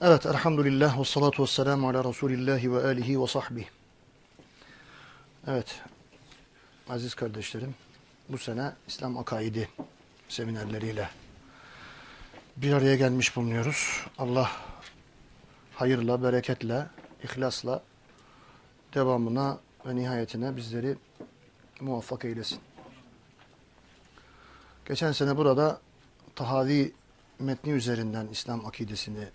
Evet, elhamdülillah ve salatu ve selamu ala Resulillahi ve alihi ve sahbihi. Evet, aziz kardeşlerim, bu sene İslam akaidi seminerleriyle bir araya gelmiş bulunuyoruz. Allah hayırla, bereketle, ihlasla devamına ve nihayetine bizleri muvaffak eylesin. Geçen sene burada Tahavi metni üzerinden İslam akidesini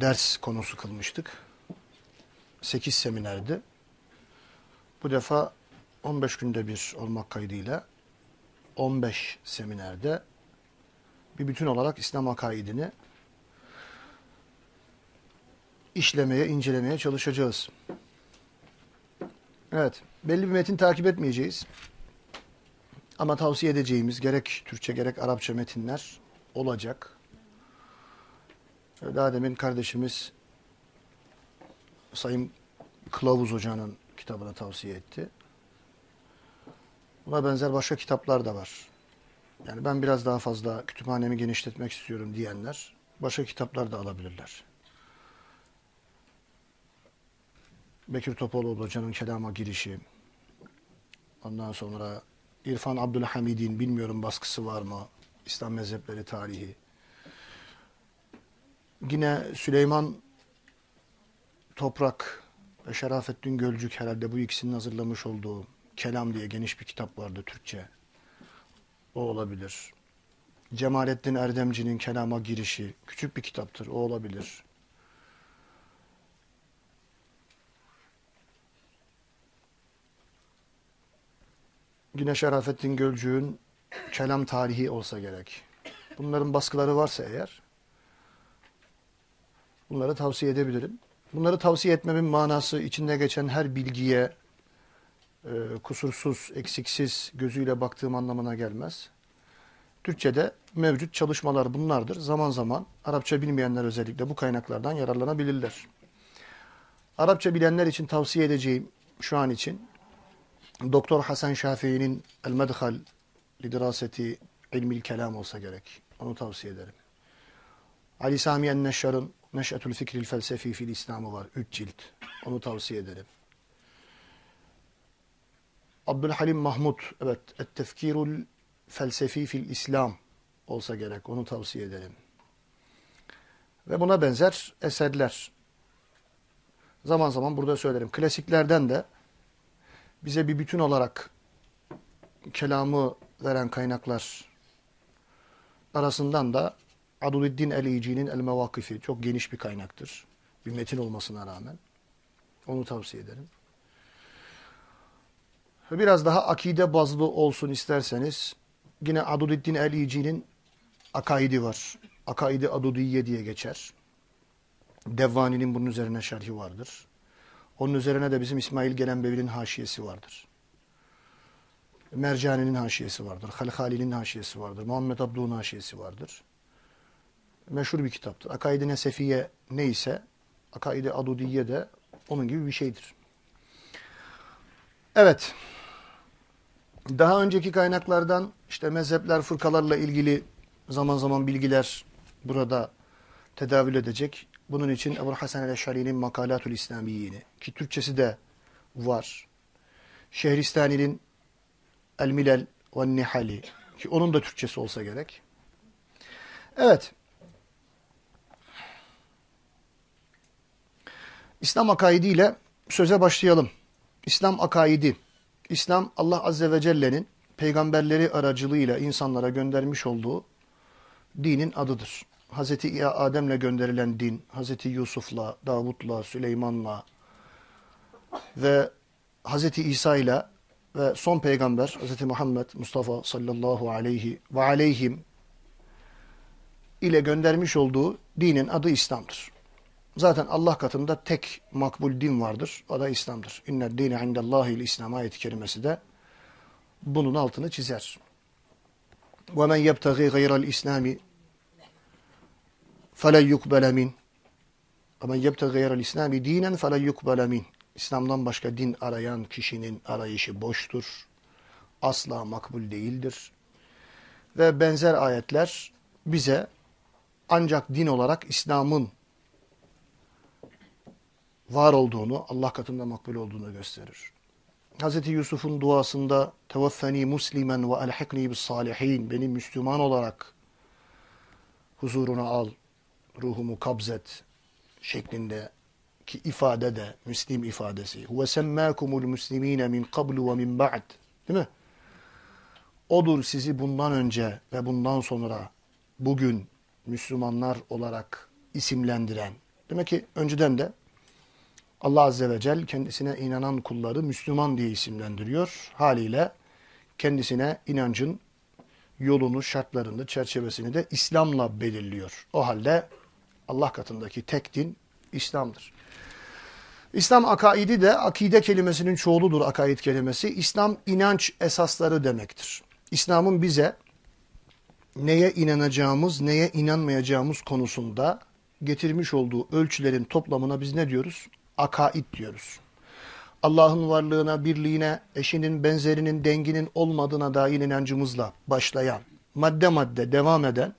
ders konusu kılmıştık. 8 seminerdi. Bu defa 15 günde bir olmak kaydıyla 15 seminerde bir bütün olarak İslam akaidini işlemeye, incelemeye çalışacağız. Evet, belli bir metin takip etmeyeceğiz. Ama tavsiye edeceğimiz gerek Türkçe gerek Arapça metinler olacak. Daha demin kardeşimiz Sayın Kılavuz Hoca'nın kitabını tavsiye etti. Buna benzer başka kitaplar da var. Yani ben biraz daha fazla kütüphanemi genişletmek istiyorum diyenler başka kitaplar da alabilirler. Bekir Topaloğlu Hoca'nın kelama girişi. Ondan sonra İrfan Abdülhamid'in bilmiyorum baskısı var mı? İslam mezhepleri tarihi. Yine Süleyman Toprak ve Şerafettin Gölcük herhalde bu ikisinin hazırlamış olduğu Kelam diye geniş bir kitap vardı Türkçe. O olabilir. Cemalettin Erdemci'nin Kelama girişi küçük bir kitaptır. O olabilir. Yine Şerafettin Gölcük'ün Kelam tarihi olsa gerek. Bunların baskıları varsa eğer bunları tavsiye edebilirim. Bunları tavsiye etmemin manası içinde geçen her bilgiye e, kusursuz, eksiksiz gözüyle baktığım anlamına gelmez. Türkçe'de mevcut çalışmalar bunlardır. Zaman zaman Arapça bilmeyenler özellikle bu kaynaklardan yararlanabilirler. Arapça bilenler için tavsiye edeceğim şu an için Doktor Hasan Şafii'nin El Medhal Lidiraseti İlmil Kelam olsa gerek. Onu tavsiye ederim. Ali Sami Enneşşar'ın Neş'etül Fikril Felsefi fil İslam'ı var. Üç cilt. Onu tavsiye ederim. Abdülhalim Mahmud, evet, Et-Tefkirul Felsefi fil İslam olsa gerek. Onu tavsiye ederim. Ve buna benzer eserler. Zaman zaman burada söylerim. Klasiklerden de bize bir bütün olarak kelamı veren kaynaklar arasından da Aduliddin El-İci'nin El-Mevakifi çok geniş bir kaynaktır. Bir metin olmasına rağmen. Onu tavsiye ederim. Biraz daha akide bazlı olsun isterseniz yine Aduliddin El-İci'nin Akaidi var. Akaidi Adudiye diye geçer. Devvani'nin bunun üzerine şerhi vardır. Onun üzerine de bizim İsmail Gelenbevi'nin haşiyesi vardır. Mercani'nin haşiyesi vardır. Halhali'nin haşiyesi vardır. Muhammed Abdu'nun haşiyesi vardır. Meşhur bir kitaptır. Akaid-i Nesefiye neyse Akaid-i Adudiye de onun gibi bir şeydir. Evet. Daha önceki kaynaklardan işte mezhepler, fırkalarla ilgili zaman zaman bilgiler burada tedavül edecek. Bunun için Ebu Hasan el-Eşari'nin Makalatul İslamiyini ki Türkçesi de var. Şehristani'nin El Milal ve Nihali ki onun da Türkçesi olsa gerek. Evet. İslam akaidi ile söze başlayalım. İslam akaidi. İslam Allah Azze ve Celle'nin peygamberleri aracılığıyla insanlara göndermiş olduğu dinin adıdır. Hazreti Adem'le gönderilen din, Hazreti Yusuf'la, Davut'la, Süleyman'la ve Hazreti İsa ile ve son peygamber Hazreti Muhammed Mustafa sallallahu aleyhi ve aleyhim ile göndermiş olduğu dinin adı İslam'dır. Zaten Allah katında tek makbul din vardır. O da İslam'dır. İnne dine indellahil İslam ayeti kerimesi de bunun altını çizer. وَمَنْ يَبْتَغِي غَيْرَ الْإِسْلَامِ فَلَنْ يُقْبَلَ مِنْ وَمَنْ يَبْتَغِي غَيْرَ الْإِسْلَامِ دِينًا فَلَنْ يُقْبَلَ مِنْ İslam'dan başka din arayan kişinin arayışı boştur. Asla makbul değildir. Ve benzer ayetler bize ancak din olarak İslam'ın var olduğunu, Allah katında makbul olduğunu gösterir. Hz. Yusuf'un duasında tevaffeni muslimen ve elhikni bis salihin beni Müslüman olarak huzuruna al, ruhumu kabzet şeklinde ki ifade de Müslim ifadesi. Huve semmâkumul muslimîne min qablu ve min ba'd. Değil mi? Odur sizi bundan önce ve bundan sonra bugün Müslümanlar olarak isimlendiren. Demek ki önceden de Allah Azze ve Celle kendisine inanan kulları Müslüman diye isimlendiriyor. Haliyle kendisine inancın yolunu, şartlarını, çerçevesini de İslam'la belirliyor. O halde Allah katındaki tek din İslam'dır. İslam akaidi de akide kelimesinin çoğuludur akaid kelimesi. İslam inanç esasları demektir. İslam'ın bize neye inanacağımız, neye inanmayacağımız konusunda getirmiş olduğu ölçülerin toplamına biz ne diyoruz? Akaid diyoruz. Allah'ın varlığına, birliğine, eşinin, benzerinin, denginin olmadığına dair inancımızla başlayan, madde madde devam eden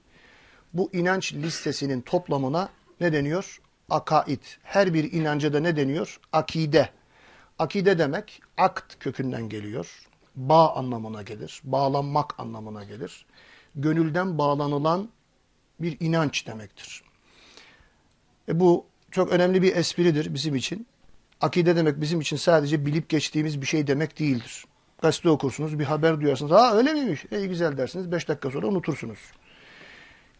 bu inanç listesinin toplamına ne deniyor? Akaid. Her bir inanca da ne deniyor? Akide. Akide demek akt kökünden geliyor. Bağ anlamına gelir. Bağlanmak anlamına gelir. Gönülden bağlanılan bir inanç demektir. E bu çok önemli bir espridir bizim için. Akide demek bizim için sadece bilip geçtiğimiz bir şey demek değildir. Gazete okursunuz, bir haber duyarsınız. Ha öyle miymiş? İyi güzel dersiniz. Beş dakika sonra unutursunuz.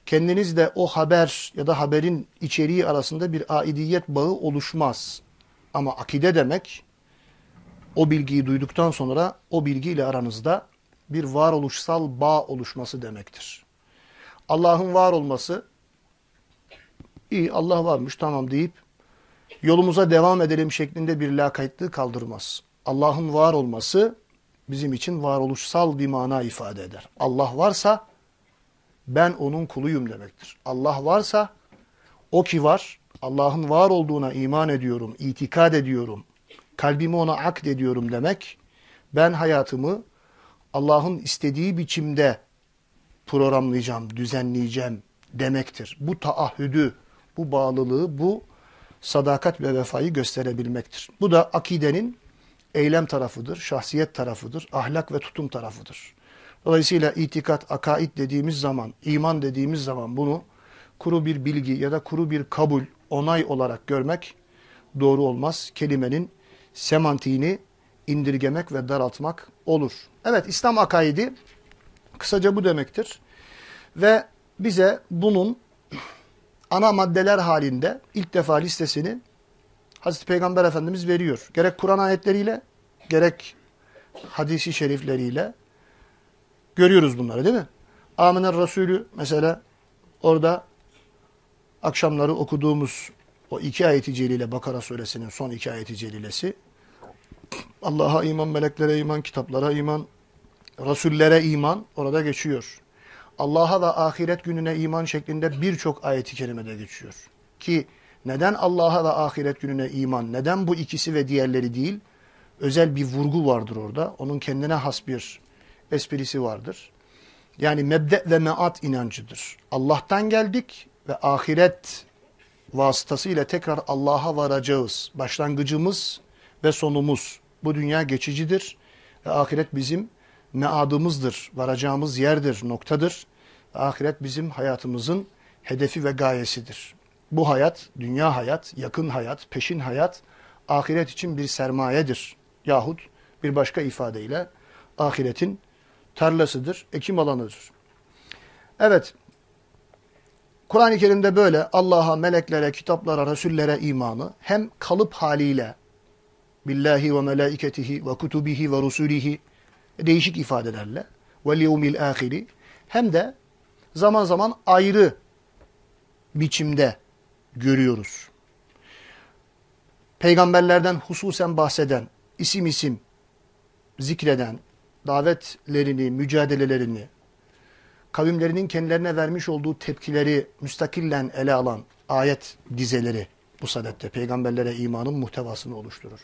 Kendiniz de o haber ya da haberin içeriği arasında bir aidiyet bağı oluşmaz. Ama akide demek o bilgiyi duyduktan sonra o bilgiyle aranızda bir varoluşsal bağ oluşması demektir. Allah'ın var olması iyi Allah varmış tamam deyip yolumuza devam edelim şeklinde bir lakaytlığı kaldırmaz. Allah'ın var olması bizim için varoluşsal bir mana ifade eder. Allah varsa ben onun kuluyum demektir. Allah varsa o ki var, Allah'ın var olduğuna iman ediyorum, itikad ediyorum, kalbimi ona akd ediyorum demek, ben hayatımı Allah'ın istediği biçimde programlayacağım, düzenleyeceğim demektir. Bu taahhüdü, bu bağlılığı, bu sadakat ve vefayı gösterebilmektir. Bu da akidenin eylem tarafıdır, şahsiyet tarafıdır, ahlak ve tutum tarafıdır. Dolayısıyla itikat, akaid dediğimiz zaman, iman dediğimiz zaman bunu kuru bir bilgi ya da kuru bir kabul, onay olarak görmek doğru olmaz. Kelimenin semantiğini indirgemek ve daraltmak olur. Evet İslam akaidi kısaca bu demektir. Ve bize bunun ana maddeler halinde ilk defa listesini Hazreti Peygamber Efendimiz veriyor. Gerek Kur'an ayetleriyle gerek hadisi şerifleriyle görüyoruz bunları değil mi? Aminer Resulü mesela orada akşamları okuduğumuz o iki ayeti celile Bakara suresinin son iki ayeti celilesi Allah'a iman, meleklere iman, kitaplara iman, rasullere iman orada geçiyor. Allah'a ve ahiret gününe iman şeklinde birçok ayeti kerimede geçiyor. Ki neden Allah'a ve ahiret gününe iman, neden bu ikisi ve diğerleri değil? Özel bir vurgu vardır orada. Onun kendine has bir esprisi vardır. Yani mebde ve meat inancıdır. Allah'tan geldik ve ahiret vasıtasıyla tekrar Allah'a varacağız. Başlangıcımız ve sonumuz. Bu dünya geçicidir ve ahiret bizim meadımızdır, varacağımız yerdir, noktadır. Ahiret bizim hayatımızın hedefi ve gayesidir. Bu hayat, dünya hayat, yakın hayat, peşin hayat, ahiret için bir sermayedir. Yahut bir başka ifadeyle ahiretin tarlasıdır, ekim alanıdır. Evet, Kur'an-ı Kerim'de böyle Allah'a, meleklere, kitaplara, resullere imanı hem kalıp haliyle billahi ve melaiketihi ve kutubihi ve rusulihi değişik ifadelerle ve yevmil ahiri hem de zaman zaman ayrı biçimde görüyoruz. Peygamberlerden hususen bahseden, isim isim zikreden, davetlerini, mücadelelerini, kavimlerinin kendilerine vermiş olduğu tepkileri müstakillen ele alan ayet dizeleri bu sadette peygamberlere imanın muhtevasını oluşturur.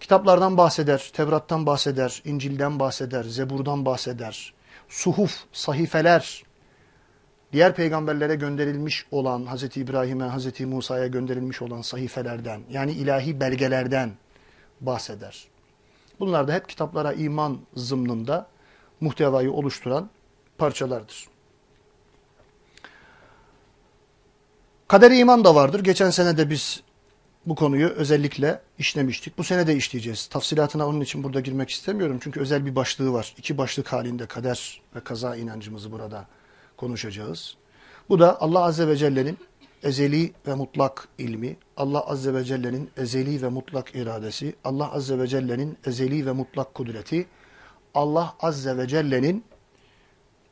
Kitaplardan bahseder, Tevrat'tan bahseder, İncil'den bahseder, Zebur'dan bahseder. Suhuf, sahifeler diğer peygamberlere gönderilmiş olan Hz. İbrahim'e, Hz. Musa'ya gönderilmiş olan sahifelerden yani ilahi belgelerden bahseder. Bunlar da hep kitaplara iman zımnında muhtevayı oluşturan parçalardır. Kader iman da vardır. Geçen sene de biz bu konuyu özellikle işlemiştik. Bu sene de işleyeceğiz. Tafsilatına onun için burada girmek istemiyorum. Çünkü özel bir başlığı var. İki başlık halinde kader ve kaza inancımızı burada konuşacağız. Bu da Allah Azze ve Celle'nin ezeli ve mutlak ilmi, Allah Azze ve Celle'nin ezeli ve mutlak iradesi, Allah Azze ve Celle'nin ezeli ve mutlak kudreti, Allah Azze ve Celle'nin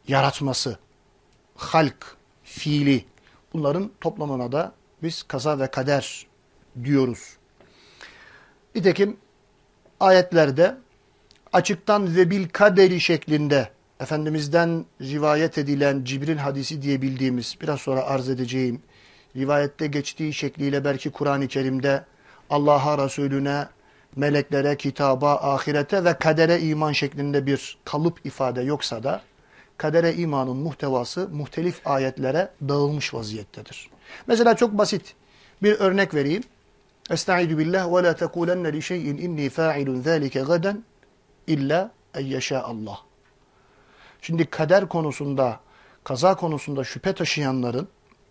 yaratması, halk, fiili, bunların toplamına da biz kaza ve kader diyoruz. Nitekim ayetlerde açıktan ve bil kaderi şeklinde Efendimiz'den rivayet edilen Cibril hadisi diye bildiğimiz biraz sonra arz edeceğim rivayette geçtiği şekliyle belki Kur'an-ı Kerim'de Allah'a, Resulüne, meleklere, kitaba, ahirete ve kadere iman şeklinde bir kalıp ifade yoksa da kadere imanın muhtevası muhtelif ayetlere dağılmış vaziyettedir. Mesela çok basit bir örnek vereyim. Estaizu billah ve la tekulenne li şeyin inni fa'ilun zâlike gaden illa en Allah. Şimdi kader konusunda, kaza konusunda şüphe taşıyanların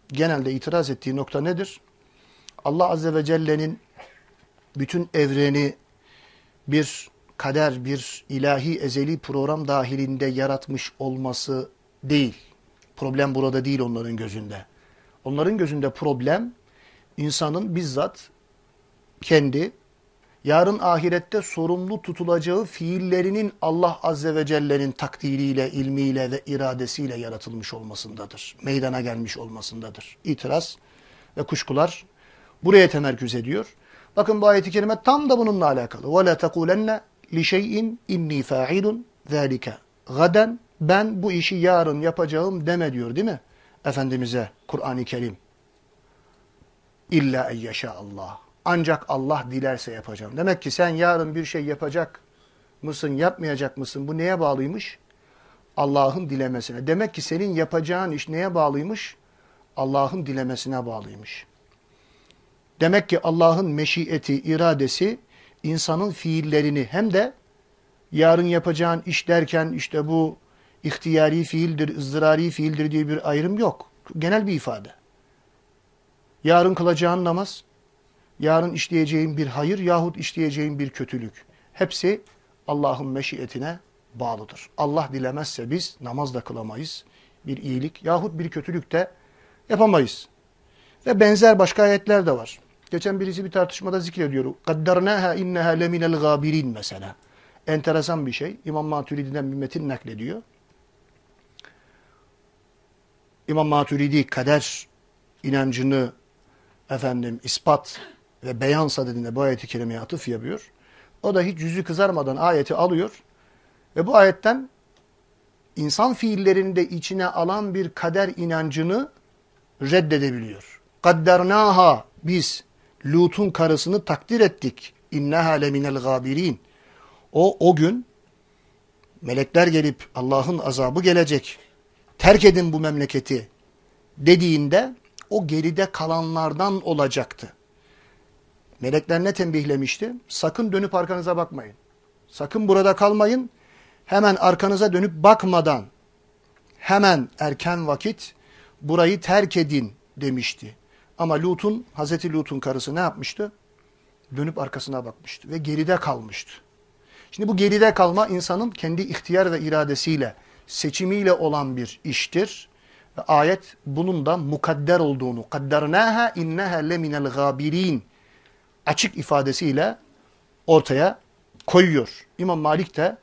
genelde itiraz ettiği nokta nedir? Allah Azze ve Celle'nin bütün evreni bir kader, bir ilahi ezeli program dahilinde yaratmış olması değil. Problem burada değil onların gözünde. Onların gözünde problem insanın bizzat kendi yarın ahirette sorumlu tutulacağı fiillerinin Allah Azze ve Celle'nin takdiriyle, ilmiyle ve iradesiyle yaratılmış olmasındadır. Meydana gelmiş olmasındadır. İtiraz ve kuşkular buraya temerküz ediyor. Bakın bu ayet-i kerime tam da bununla alakalı. وَلَا تَقُولَنَّ لِشَيْءٍ اِنِّي فَاعِلٌ ذَٰلِكَ Gaden ben bu işi yarın yapacağım deme diyor değil mi? Efendimiz'e Kur'an-ı Kerim. İlla en Allah. Ancak Allah dilerse yapacağım. Demek ki sen yarın bir şey yapacak mısın, yapmayacak mısın? Bu neye bağlıymış? Allah'ın dilemesine. Demek ki senin yapacağın iş neye bağlıymış? Allah'ın dilemesine bağlıymış. Demek ki Allah'ın meşiyeti, iradesi insanın fiillerini hem de yarın yapacağın iş derken işte bu ihtiyari fiildir, ızdırari fiildir diye bir ayrım yok. Genel bir ifade. Yarın kılacağın namaz, yarın işleyeceğin bir hayır yahut işleyeceğin bir kötülük. Hepsi Allah'ın meşiyetine bağlıdır. Allah dilemezse biz namaz da kılamayız. Bir iyilik yahut bir kötülük de yapamayız. Ve benzer başka ayetler de var. Geçen birisi bir tartışmada zikrediyor. قَدَّرْنَاهَا اِنَّهَا لَمِنَ الْغَابِرِينَ mesela. Enteresan bir şey. İmam Maturidi'den bir metin naklediyor. İmam Maturidi kader inancını efendim ispat ve beyan sadedinde bu ayeti kerimeye atıf yapıyor. O da hiç yüzü kızarmadan ayeti alıyor ve bu ayetten insan fiillerini de içine alan bir kader inancını reddedebiliyor. Kaddernaha biz Lut'un karısını takdir ettik. İnneha leminel gabirin. O o gün melekler gelip Allah'ın azabı gelecek. Terk edin bu memleketi dediğinde o geride kalanlardan olacaktı. Melekler ne tembihlemişti? Sakın dönüp arkanıza bakmayın. Sakın burada kalmayın. Hemen arkanıza dönüp bakmadan hemen erken vakit burayı terk edin demişti. Ama Lut'un, Hazreti Lut'un karısı ne yapmıştı? Dönüp arkasına bakmıştı ve geride kalmıştı. Şimdi bu geride kalma insanın kendi ihtiyar ve iradesiyle, seçimiyle olan bir iştir. Ve ayet bunun da mukadder olduğunu, kaddernâhâ innehâ leminel gâbirîn açık ifadesiyle ortaya koyuyor. İmam Malik de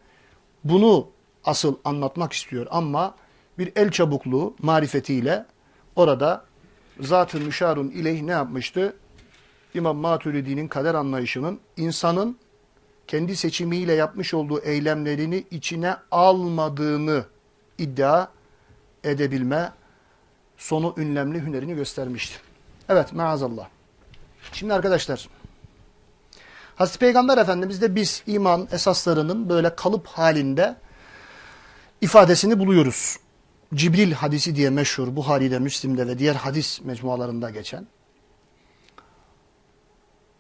bunu asıl anlatmak istiyor ama bir el çabukluğu marifetiyle orada zat-ı müşarun ileyh ne yapmıştı? İmam Maturidi'nin kader anlayışının insanın kendi seçimiyle yapmış olduğu eylemlerini içine almadığını iddia edebilme sonu ünlemli hünerini göstermişti. Evet maazallah. Şimdi arkadaşlar Hazreti Peygamber Efendimiz de biz iman esaslarının böyle kalıp halinde ifadesini buluyoruz. Cibril hadisi diye meşhur Buhari'de, Müslim'de ve diğer hadis mecmualarında geçen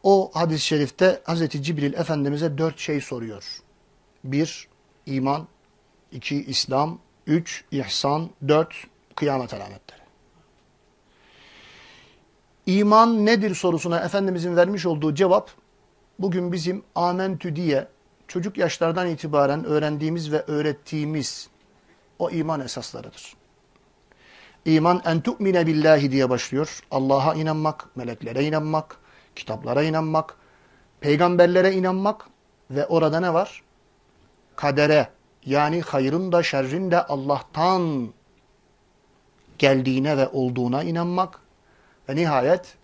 o hadis-i şerifte Hz. Cibril Efendimiz'e dört şey soruyor. Bir, iman. iki İslam. Üç, ihsan. Dört, kıyamet alametleri. İman nedir sorusuna Efendimizin vermiş olduğu cevap, bugün bizim amentü diye çocuk yaşlardan itibaren öğrendiğimiz ve öğrettiğimiz o iman esaslarıdır. İman en tu'mine billahi diye başlıyor. Allah'a inanmak, meleklere inanmak, kitaplara inanmak, peygamberlere inanmak ve orada ne var? Kadere yani hayrın da şerrin de Allah'tan geldiğine ve olduğuna inanmak ve nihayet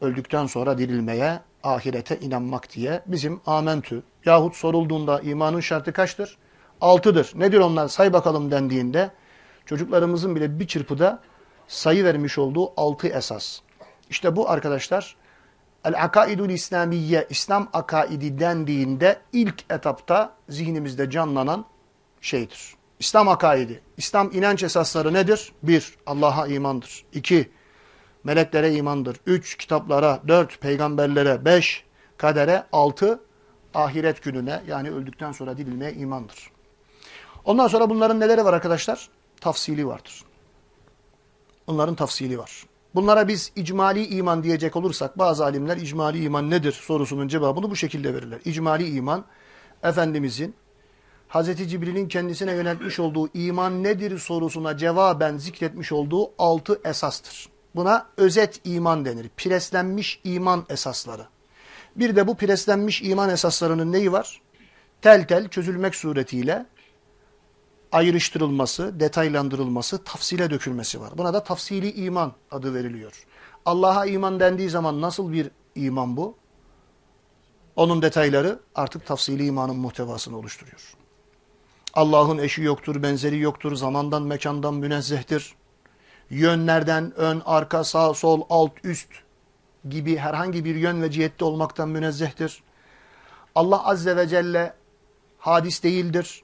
öldükten sonra dirilmeye, ahirete inanmak diye bizim amentü yahut sorulduğunda imanın şartı kaçtır? Altıdır. Nedir onlar? Say bakalım dendiğinde çocuklarımızın bile bir çırpıda sayı vermiş olduğu altı esas. İşte bu arkadaşlar El-Akaidul İslamiye, İslam akaidi dendiğinde ilk etapta zihnimizde canlanan şeydir. İslam akaidi, İslam inanç esasları nedir? Bir, Allah'a imandır. İki, meleklere imandır. Üç, kitaplara. Dört, peygamberlere. Beş, kadere. Altı, ahiret gününe yani öldükten sonra dirilmeye imandır. Ondan sonra bunların neleri var arkadaşlar? Tafsili vardır. Bunların tafsili var. Bunlara biz icmali iman diyecek olursak bazı alimler icmali iman nedir sorusunun cevabını bu şekilde verirler. İcmali iman Efendimizin Hz. Cibril'in kendisine yöneltmiş olduğu iman nedir sorusuna cevaben zikretmiş olduğu altı esastır. Buna özet iman denir. Preslenmiş iman esasları. Bir de bu preslenmiş iman esaslarının neyi var? Tel tel çözülmek suretiyle ayrıştırılması, detaylandırılması, tafsile dökülmesi var. Buna da tafsili iman adı veriliyor. Allah'a iman dendiği zaman nasıl bir iman bu? Onun detayları artık tafsili imanın muhtevasını oluşturuyor. Allah'ın eşi yoktur, benzeri yoktur, zamandan, mekandan münezzehtir. Yönlerden ön, arka, sağ, sol, alt, üst gibi herhangi bir yön ve cihette olmaktan münezzehtir. Allah Azze ve Celle hadis değildir.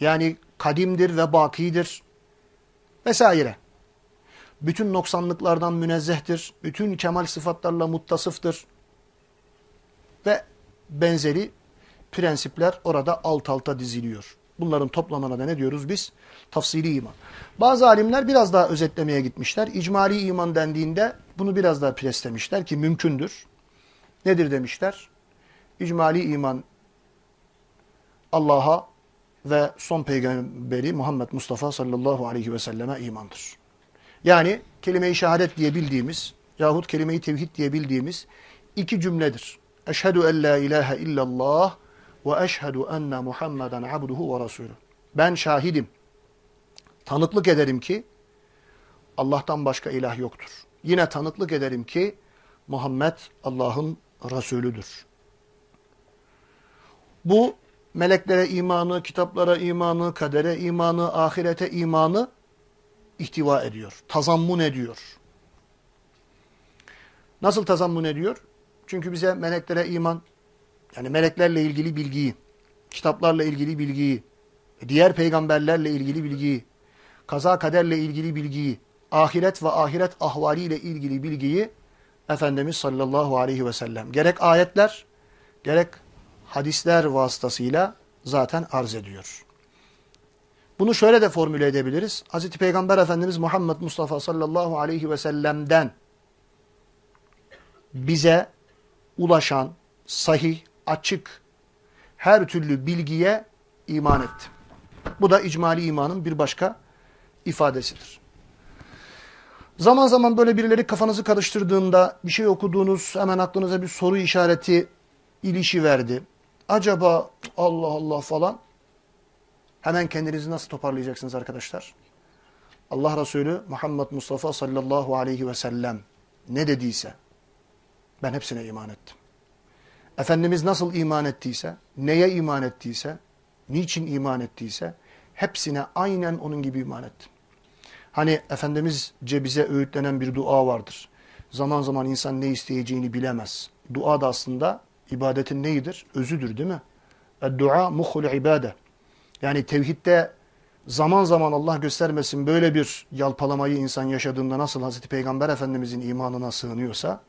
Yani kadimdir ve bakidir vesaire. Bütün noksanlıklardan münezzehtir. Bütün kemal sıfatlarla muttasıftır. Ve benzeri prensipler orada alt alta diziliyor. Bunların toplamına da ne diyoruz biz? Tafsili iman. Bazı alimler biraz daha özetlemeye gitmişler. İcmali iman dendiğinde bunu biraz daha preslemişler ki mümkündür. Nedir demişler? İcmali iman Allah'a ve son peygamberi Muhammed Mustafa sallallahu aleyhi ve selleme imandır. Yani kelime-i şehadet diye bildiğimiz yahut kelime-i tevhid diye bildiğimiz iki cümledir. Eşhedü en la ilahe illallah ve eşhedü enne Muhammeden abduhu ve rasulü. Ben şahidim. Tanıklık ederim ki Allah'tan başka ilah yoktur. Yine tanıklık ederim ki Muhammed Allah'ın Resulüdür. Bu meleklere imanı, kitaplara imanı, kadere imanı, ahirete imanı ihtiva ediyor. Tazammun ediyor. Nasıl tazammun ediyor? Çünkü bize meleklere iman, yani meleklerle ilgili bilgiyi, kitaplarla ilgili bilgiyi, diğer peygamberlerle ilgili bilgiyi, kaza kaderle ilgili bilgiyi, ahiret ve ahiret ahvaliyle ilgili bilgiyi Efendimiz sallallahu aleyhi ve sellem gerek ayetler, gerek hadisler vasıtasıyla zaten arz ediyor. Bunu şöyle de formüle edebiliriz. Hz. Peygamber Efendimiz Muhammed Mustafa sallallahu aleyhi ve sellem'den bize ulaşan sahih, açık, her türlü bilgiye iman ettim. Bu da icmali imanın bir başka ifadesidir. Zaman zaman böyle birileri kafanızı karıştırdığında bir şey okuduğunuz hemen aklınıza bir soru işareti ilişi verdi acaba Allah Allah falan hemen kendinizi nasıl toparlayacaksınız arkadaşlar? Allah Resulü Muhammed Mustafa sallallahu aleyhi ve sellem ne dediyse ben hepsine iman ettim. Efendimiz nasıl iman ettiyse, neye iman ettiyse, niçin iman ettiyse hepsine aynen onun gibi iman ettim. Hani Efendimizce bize öğütlenen bir dua vardır. Zaman zaman insan ne isteyeceğini bilemez. Dua da aslında ibadetin neyidir? Özüdür değil mi? Dua muhul ibade. Yani tevhidde zaman zaman Allah göstermesin böyle bir yalpalamayı insan yaşadığında nasıl Hazreti Peygamber Efendimizin imanına sığınıyorsa,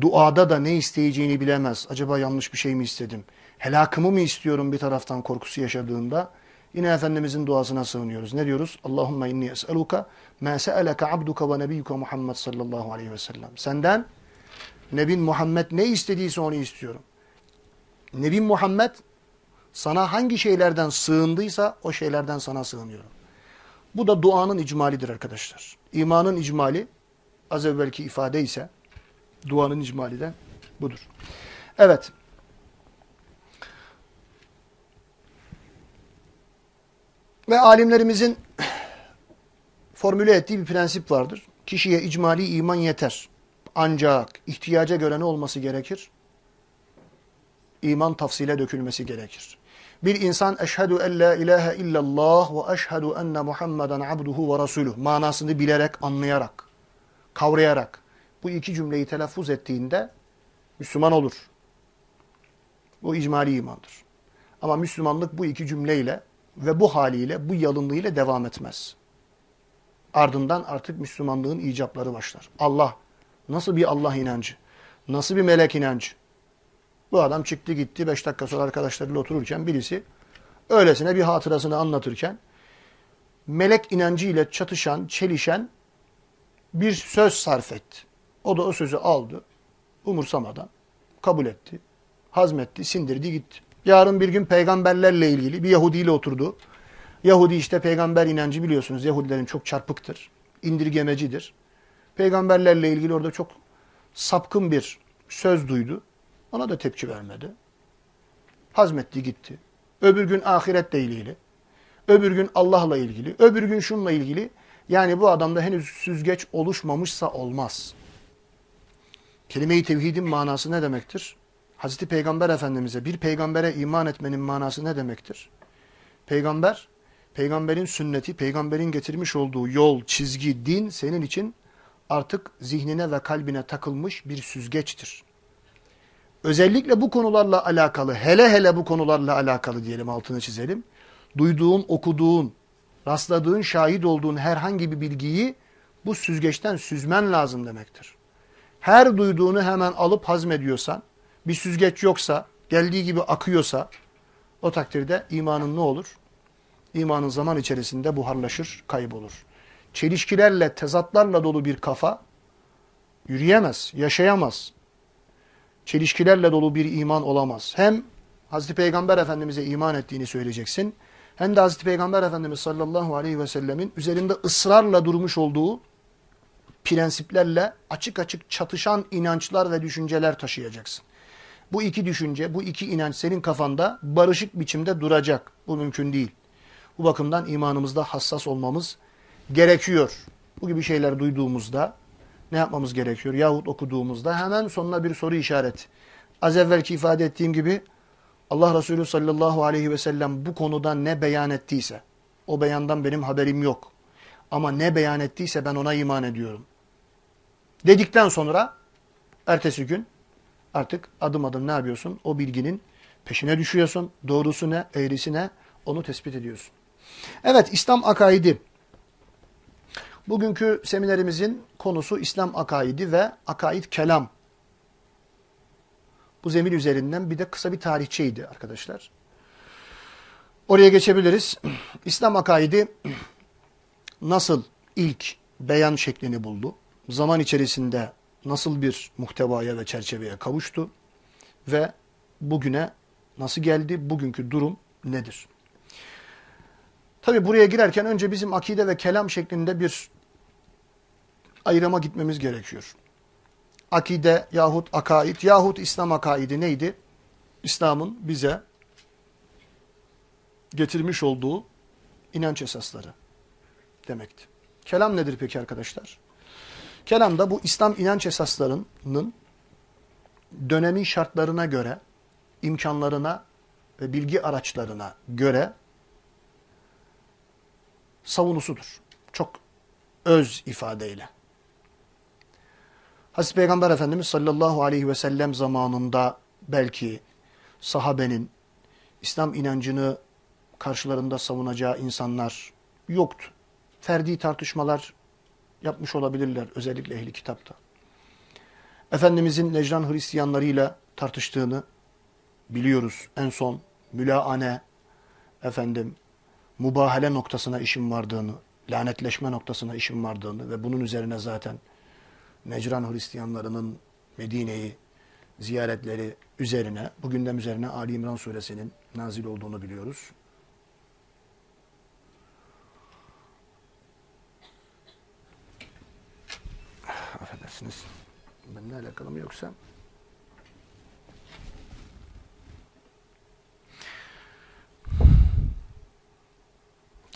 duada da ne isteyeceğini bilemez. Acaba yanlış bir şey mi istedim? Helakımı mı istiyorum bir taraftan korkusu yaşadığında? Yine Efendimizin duasına sığınıyoruz. Ne diyoruz? Allahümme inni es'eluka ma se'eleke abduka ve nebiyyuke Muhammed sallallahu aleyhi ve sellem. Senden Nebin Muhammed ne istediyse onu istiyorum. Nebin Muhammed sana hangi şeylerden sığındıysa o şeylerden sana sığınıyorum. Bu da duanın icmalidir arkadaşlar. İmanın icmali az evvelki ifade ise duanın icmali de budur. Evet. Ve alimlerimizin formüle ettiği bir prensip vardır. Kişiye icmali iman yeter. Ancak ihtiyaca göre ne olması gerekir? İman tafsile dökülmesi gerekir. Bir insan eşhedü en la ilahe illallah ve eşhedü enne Muhammeden abduhu ve rasuluh manasını bilerek, anlayarak, kavrayarak bu iki cümleyi telaffuz ettiğinde Müslüman olur. Bu icmali imandır. Ama Müslümanlık bu iki cümleyle ve bu haliyle, bu yalınlığıyla devam etmez. Ardından artık Müslümanlığın icapları başlar. Allah, nasıl bir Allah inancı, nasıl bir melek inancı, bu adam çıktı gitti. Beş dakika sonra arkadaşlarıyla otururken birisi öylesine bir hatırasını anlatırken melek inancıyla çatışan, çelişen bir söz sarf etti. O da o sözü aldı. Umursamadan kabul etti. Hazmetti, sindirdi gitti. Yarın bir gün peygamberlerle ilgili bir Yahudi ile oturdu. Yahudi işte peygamber inancı biliyorsunuz. Yahudilerin çok çarpıktır. indirgemecidir. Peygamberlerle ilgili orada çok sapkın bir söz duydu. Ona da tepki vermedi. Hazmetti gitti. Öbür gün ahiretle ilgili. Öbür gün Allah'la ilgili. Öbür gün şunla ilgili. Yani bu adamda henüz süzgeç oluşmamışsa olmaz. Kelime-i tevhidin manası ne demektir? Hazreti Peygamber Efendimiz'e bir peygambere iman etmenin manası ne demektir? Peygamber, peygamberin sünneti, peygamberin getirmiş olduğu yol, çizgi, din senin için artık zihnine ve kalbine takılmış bir süzgeçtir. Özellikle bu konularla alakalı, hele hele bu konularla alakalı diyelim altını çizelim. Duyduğun, okuduğun, rastladığın, şahit olduğun herhangi bir bilgiyi bu süzgeçten süzmen lazım demektir. Her duyduğunu hemen alıp hazmediyorsan, bir süzgeç yoksa, geldiği gibi akıyorsa, o takdirde imanın ne olur? İmanın zaman içerisinde buharlaşır, kaybolur. Çelişkilerle, tezatlarla dolu bir kafa yürüyemez, yaşayamaz çelişkilerle dolu bir iman olamaz. Hem Hazreti Peygamber Efendimiz'e iman ettiğini söyleyeceksin. Hem de Hazreti Peygamber Efendimiz sallallahu aleyhi ve sellemin üzerinde ısrarla durmuş olduğu prensiplerle açık açık çatışan inançlar ve düşünceler taşıyacaksın. Bu iki düşünce, bu iki inanç senin kafanda barışık biçimde duracak. Bu mümkün değil. Bu bakımdan imanımızda hassas olmamız gerekiyor. Bu gibi şeyler duyduğumuzda ne yapmamız gerekiyor? Yahut okuduğumuzda hemen sonuna bir soru işareti. Az evvelki ifade ettiğim gibi Allah Resulü sallallahu aleyhi ve sellem bu konuda ne beyan ettiyse, o beyandan benim haberim yok. Ama ne beyan ettiyse ben ona iman ediyorum. Dedikten sonra ertesi gün artık adım adım ne yapıyorsun? O bilginin peşine düşüyorsun. Doğrusu ne, eğrisi ne onu tespit ediyorsun. Evet İslam akaidi Bugünkü seminerimizin konusu İslam akaidi ve akaid kelam. Bu zemin üzerinden bir de kısa bir tarihçeydi arkadaşlar. Oraya geçebiliriz. İslam akaidi nasıl ilk beyan şeklini buldu? Zaman içerisinde nasıl bir muhtevaya ve çerçeveye kavuştu? Ve bugüne nasıl geldi? Bugünkü durum nedir? Tabi buraya girerken önce bizim akide ve kelam şeklinde bir ayrıma gitmemiz gerekiyor. Akide yahut akaid yahut İslam akaidi neydi? İslam'ın bize getirmiş olduğu inanç esasları demekti. Kelam nedir peki arkadaşlar? Kelam da bu İslam inanç esaslarının dönemin şartlarına göre, imkanlarına ve bilgi araçlarına göre savunusudur. Çok öz ifadeyle. Hazreti Peygamber Efendimiz sallallahu aleyhi ve sellem zamanında belki sahabenin İslam inancını karşılarında savunacağı insanlar yoktu. Ferdi tartışmalar yapmış olabilirler özellikle ehli kitapta. Efendimizin Necran Hristiyanlarıyla tartıştığını biliyoruz. En son mülaane, efendim, mubahale noktasına işin vardığını, lanetleşme noktasına işin vardığını ve bunun üzerine zaten Necran Hristiyanlarının Medine'yi ziyaretleri üzerine, bu gündem üzerine Ali İmran suresinin nazil olduğunu biliyoruz. Affedersiniz. Benimle alakalı mı yoksa?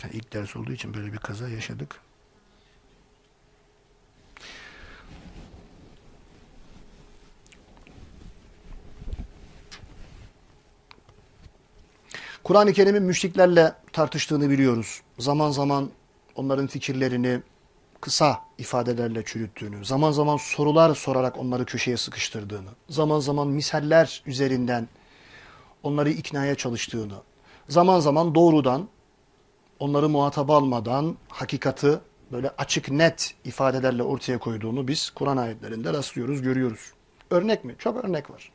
Yani ilk ders olduğu için böyle bir kaza yaşadık. Kur'an-ı Kerim'in müşriklerle tartıştığını biliyoruz. Zaman zaman onların fikirlerini kısa ifadelerle çürüttüğünü, zaman zaman sorular sorarak onları köşeye sıkıştırdığını, zaman zaman misaller üzerinden onları iknaya çalıştığını, zaman zaman doğrudan onları muhatap almadan hakikati böyle açık net ifadelerle ortaya koyduğunu biz Kur'an ayetlerinde rastlıyoruz, görüyoruz. Örnek mi? Çok örnek var.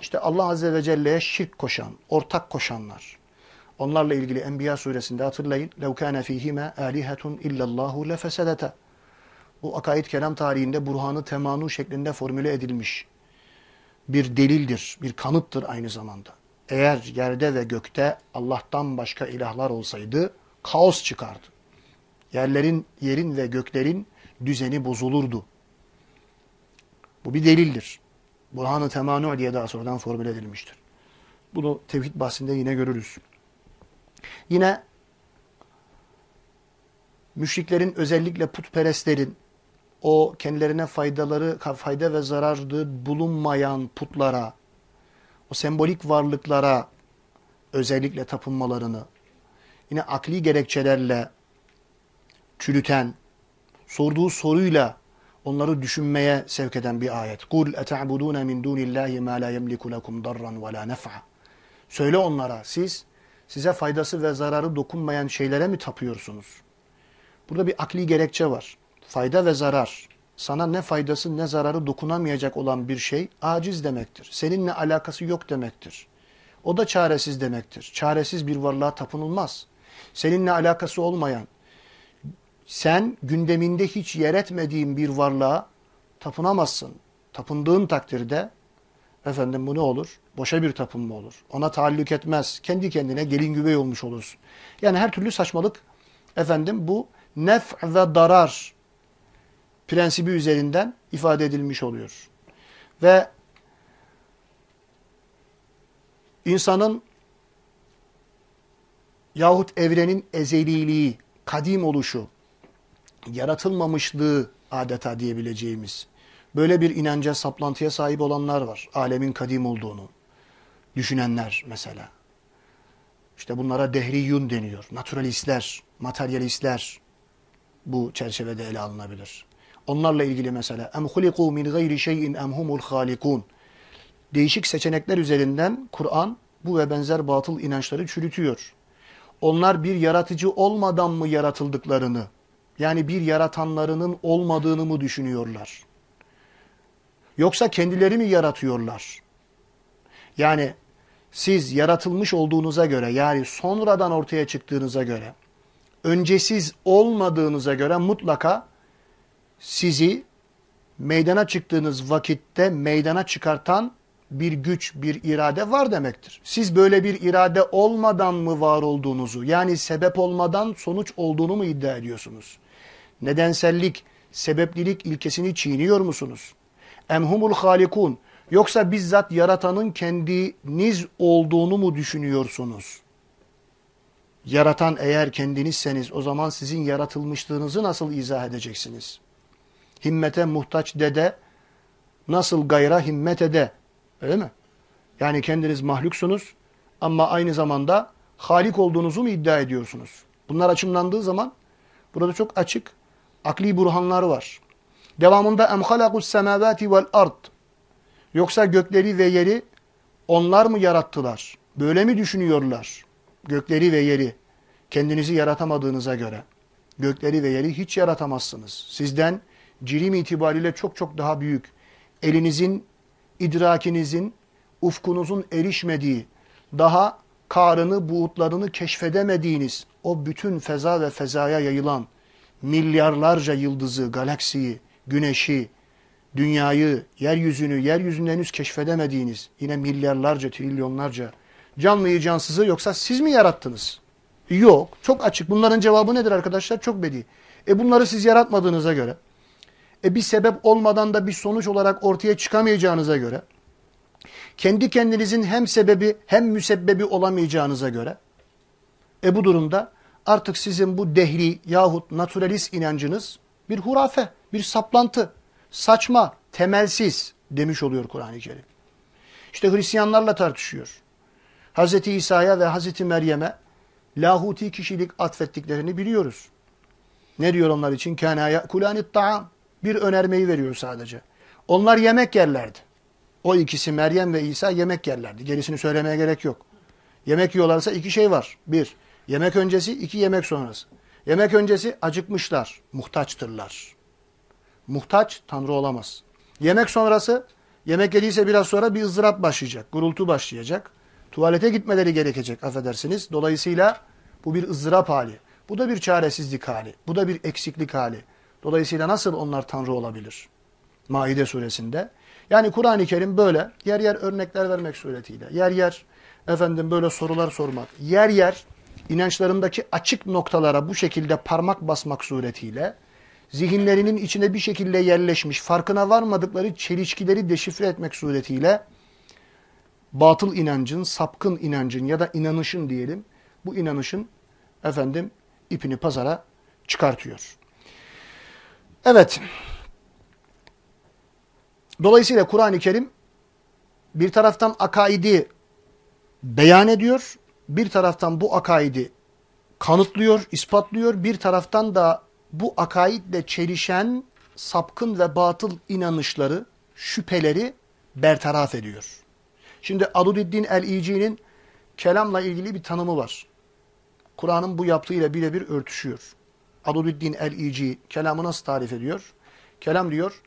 İşte Allah Azze ve Celle'ye şirk koşan, ortak koşanlar. Onlarla ilgili Enbiya suresinde hatırlayın. لَوْ كَانَ ف۪يهِمَا آلِهَةٌ اِلَّا اللّٰهُ لَفَسَدَتَ Bu akaid kelam tarihinde burhanı temanu şeklinde formüle edilmiş bir delildir, bir kanıttır aynı zamanda. Eğer yerde ve gökte Allah'tan başka ilahlar olsaydı kaos çıkardı. Yerlerin, yerin ve göklerin düzeni bozulurdu. Bu bir delildir. Burhan-ı temanu diye daha sonradan formüle edilmiştir. Bunu tevhid bahsinde yine görürüz. Yine müşriklerin özellikle putperestlerin o kendilerine faydaları fayda ve zararı bulunmayan putlara, o sembolik varlıklara özellikle tapınmalarını yine akli gerekçelerle çürüten, sorduğu soruyla onları düşünmeye sevk eden bir ayet. Kul eta'budun min dunillahi ma la yemliku lekum darran ve la nef'a. Söyle onlara siz size faydası ve zararı dokunmayan şeylere mi tapıyorsunuz? Burada bir akli gerekçe var. Fayda ve zarar. Sana ne faydası ne zararı dokunamayacak olan bir şey aciz demektir. Seninle alakası yok demektir. O da çaresiz demektir. Çaresiz bir varlığa tapınılmaz. Seninle alakası olmayan, sen gündeminde hiç yer etmediğin bir varlığa tapınamazsın. Tapındığın takdirde efendim bu ne olur? Boşa bir tapınma olur. Ona taalluk etmez. Kendi kendine gelin güvey olmuş olursun. Yani her türlü saçmalık efendim bu nef ve darar prensibi üzerinden ifade edilmiş oluyor. Ve insanın yahut evrenin ezeliliği, kadim oluşu, yaratılmamışlığı adeta diyebileceğimiz böyle bir inanca, saplantıya sahip olanlar var. Alemin kadim olduğunu düşünenler mesela. İşte bunlara dehriyun deniyor. Naturalistler, materyalistler bu çerçevede ele alınabilir. Onlarla ilgili mesela em huliku min gayri şeyin em humul halikun. Değişik seçenekler üzerinden Kur'an bu ve benzer batıl inançları çürütüyor. Onlar bir yaratıcı olmadan mı yaratıldıklarını, yani bir yaratanlarının olmadığını mı düşünüyorlar? Yoksa kendileri mi yaratıyorlar? Yani siz yaratılmış olduğunuza göre, yani sonradan ortaya çıktığınıza göre, öncesiz olmadığınıza göre mutlaka sizi meydana çıktığınız vakitte meydana çıkartan bir güç, bir irade var demektir. Siz böyle bir irade olmadan mı var olduğunuzu, yani sebep olmadan sonuç olduğunu mu iddia ediyorsunuz? Nedensellik, sebeplilik ilkesini çiğniyor musunuz? Emhumul halikun, yoksa bizzat yaratanın kendiniz olduğunu mu düşünüyorsunuz? Yaratan eğer kendinizseniz o zaman sizin yaratılmışlığınızı nasıl izah edeceksiniz? Himmete muhtaç dede nasıl gayra himmet ede Öyle mi? Yani kendiniz mahluksunuz ama aynı zamanda halik olduğunuzu mu iddia ediyorsunuz? Bunlar açımlandığı zaman burada çok açık akli burhanlar var. Devamında em halakus semavati vel ard. Yoksa gökleri ve yeri onlar mı yarattılar? Böyle mi düşünüyorlar? Gökleri ve yeri. kendinizi yaratamadığınıza göre gökleri ve yeri hiç yaratamazsınız. Sizden cirim itibariyle çok çok daha büyük, elinizin, idrakinizin, ufkunuzun erişmediği, daha karını, buğutlarını keşfedemediğiniz o bütün feza ve fezaya yayılan milyarlarca yıldızı, galaksiyi, güneşi, dünyayı, yeryüzünü, yeryüzünü henüz keşfedemediğiniz yine milyarlarca, trilyonlarca canlıyı cansızı yoksa siz mi yarattınız? Yok. Çok açık. Bunların cevabı nedir arkadaşlar? Çok bedi. E bunları siz yaratmadığınıza göre, e bir sebep olmadan da bir sonuç olarak ortaya çıkamayacağınıza göre, kendi kendinizin hem sebebi hem müsebbebi olamayacağınıza göre, e bu durumda artık sizin bu dehri yahut naturalist inancınız bir hurafe, bir saplantı, saçma, temelsiz demiş oluyor Kur'an-ı Kerim. İşte Hristiyanlarla tartışıyor. Hz. İsa'ya ve Hz. Meryem'e lahuti kişilik atfettiklerini biliyoruz. Ne diyor onlar için? Kâne ya'kulânit ta'am. Bir önermeyi veriyor sadece. Onlar yemek yerlerdi. O ikisi Meryem ve İsa yemek yerlerdi. Gerisini söylemeye gerek yok. Yemek yiyorlarsa iki şey var. Bir, yemek öncesi, iki yemek sonrası. Yemek öncesi acıkmışlar, muhtaçtırlar. Muhtaç Tanrı olamaz. Yemek sonrası, yemek yediyse biraz sonra bir ızdırap başlayacak, gurultu başlayacak. Tuvalete gitmeleri gerekecek affedersiniz. Dolayısıyla bu bir ızdırap hali. Bu da bir çaresizlik hali. Bu da bir eksiklik hali. Dolayısıyla nasıl onlar Tanrı olabilir? Maide suresinde. Yani Kur'an-ı Kerim böyle yer yer örnekler vermek suretiyle, yer yer efendim böyle sorular sormak, yer yer inançlarındaki açık noktalara bu şekilde parmak basmak suretiyle zihinlerinin içine bir şekilde yerleşmiş, farkına varmadıkları çelişkileri deşifre etmek suretiyle batıl inancın, sapkın inancın ya da inanışın diyelim, bu inanışın efendim ipini pazara çıkartıyor. Evet. Dolayısıyla Kur'an-ı Kerim bir taraftan akaidi beyan ediyor, bir taraftan bu akaidi kanıtlıyor, ispatlıyor, bir taraftan da bu akaidle çelişen sapkın ve batıl inanışları, şüpheleri bertaraf ediyor. Şimdi Adudiddin el-İci'nin kelamla ilgili bir tanımı var. Kur'an'ın bu yaptığıyla birebir örtüşüyor. Adudiddin el-İci kelamı nasıl tarif ediyor? Kelam diyor,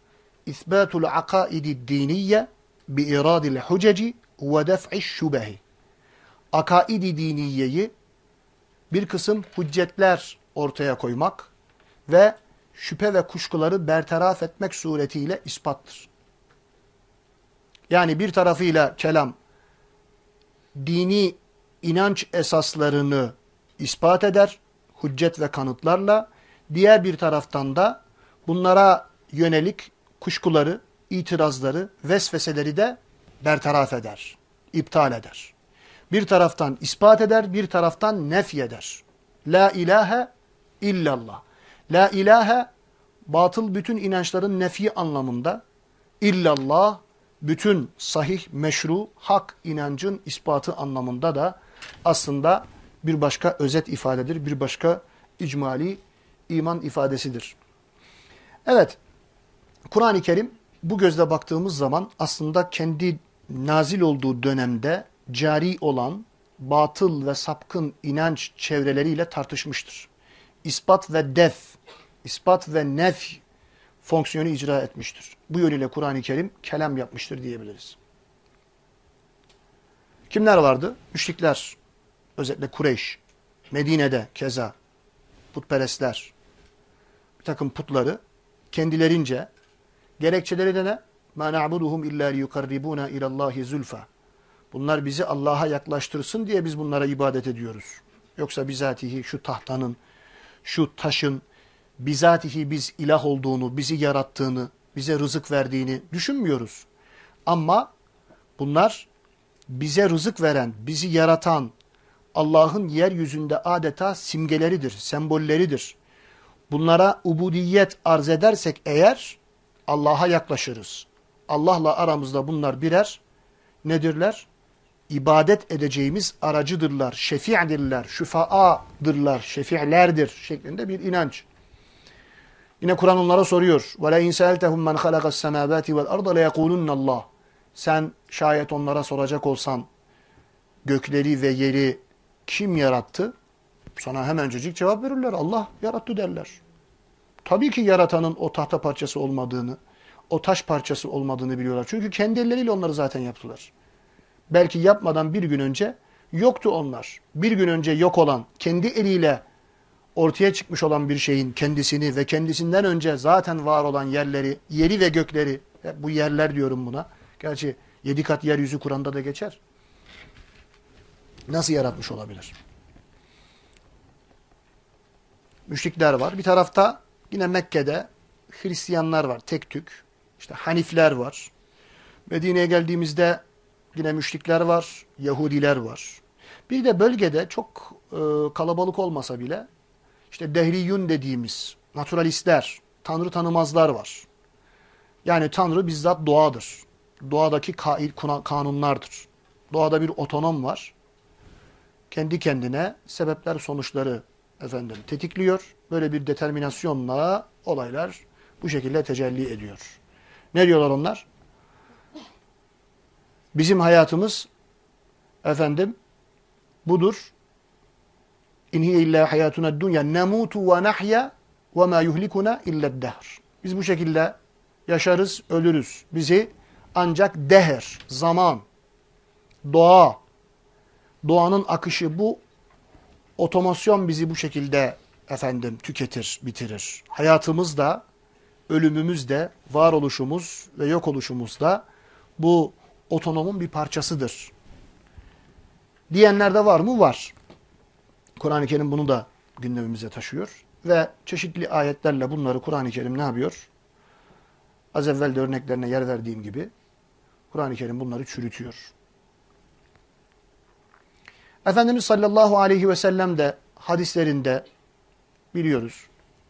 İthbatul akaidi diniyye bi iradil huceci ve def'i şubehi. Akaidi diniyeyi bir kısım hüccetler ortaya koymak ve şüphe ve kuşkuları bertaraf etmek suretiyle ispattır. Yani bir tarafıyla kelam dini inanç esaslarını ispat eder, hüccet ve kanıtlarla. Diğer bir taraftan da bunlara yönelik kuşkuları, itirazları, vesveseleri de bertaraf eder, iptal eder. Bir taraftan ispat eder, bir taraftan nefy eder. La ilahe illallah. La ilahe batıl bütün inançların nefi anlamında. İllallah bütün sahih, meşru, hak inancın ispatı anlamında da aslında bir başka özet ifadedir, bir başka icmali iman ifadesidir. Evet, Kur'an-ı Kerim bu gözle baktığımız zaman aslında kendi nazil olduğu dönemde cari olan batıl ve sapkın inanç çevreleriyle tartışmıştır İspat ve def, ispat ve nef fonksiyonu icra etmiştir. Bu yönüyle Kur'an-ı Kerim kelam yapmıştır diyebiliriz. Kimler vardı? Müşrikler, özellikle Kureyş, Medine'de keza, putperestler, bir takım putları kendilerince gerekçeleri de ne? مَا نَعْبُدُهُمْ اِلَّا لِيُقَرِّبُونَ اِلَى اللّٰهِ زُلْفَى Bunlar bizi Allah'a yaklaştırsın diye biz bunlara ibadet ediyoruz. Yoksa bizatihi şu tahtanın, şu taşın, bizatihi biz ilah olduğunu, bizi yarattığını, bize rızık verdiğini düşünmüyoruz. Ama bunlar bize rızık veren, bizi yaratan Allah'ın yeryüzünde adeta simgeleridir, sembolleridir. Bunlara ubudiyet arz edersek eğer Allah'a yaklaşırız. Allah'la aramızda bunlar birer nedirler? İbadet edeceğimiz aracıdırlar, şefi'dirler, şüfa'adırlar, şefi'lerdir şeklinde bir inanç. Yine Kur'an onlara soruyor. وَلَاِنْ سَأَلْتَهُمْ مَنْ خَلَقَ السَّمَابَاتِ وَالْأَرْضَ لَيَقُولُنَّ اللّٰهِ Sen şayet onlara soracak olsan gökleri ve yeri kim yarattı? Sana hemencecik cevap verirler. Allah yarattı derler. Tabii ki yaratanın o tahta parçası olmadığını, o taş parçası olmadığını biliyorlar. Çünkü kendi elleriyle onları zaten yaptılar. Belki yapmadan bir gün önce yoktu onlar. Bir gün önce yok olan, kendi eliyle ortaya çıkmış olan bir şeyin kendisini ve kendisinden önce zaten var olan yerleri, yeri ve gökleri, bu yerler diyorum buna. Gerçi yedi kat yeryüzü Kur'an'da da geçer. Nasıl yaratmış olabilir? Müşrikler var. Bir tarafta yine Mekke'de Hristiyanlar var, tek tük. İşte Hanifler var. Medine'ye geldiğimizde yine müşrikler var, Yahudiler var. Bir de bölgede çok e, kalabalık olmasa bile işte dehriyun dediğimiz naturalistler, tanrı tanımazlar var. Yani tanrı bizzat doğadır. Doğadaki kanunlardır. Doğada bir otonom var. Kendi kendine sebepler sonuçları efendim tetikliyor. Böyle bir determinasyonla olaylar bu şekilde tecelli ediyor. Ne diyorlar onlar? Bizim hayatımız efendim budur. İn hiye illa hayatuna dunya nemutu ve nahya ve ma yuhlikuna illa dehr. Biz bu şekilde yaşarız, ölürüz. Bizi ancak deher, zaman, doğa, doğanın akışı bu otomasyon bizi bu şekilde efendim tüketir, bitirir. Hayatımız da, ölümümüz de, varoluşumuz ve yok oluşumuz da bu otonomun bir parçasıdır. Diyenler de var mı? Var. Kur'an-ı Kerim bunu da gündemimize taşıyor. Ve çeşitli ayetlerle bunları Kur'an-ı Kerim ne yapıyor? Az evvel de örneklerine yer verdiğim gibi Kur'an-ı Kerim bunları çürütüyor. Efendimiz sallallahu aleyhi ve sellem de hadislerinde biliyoruz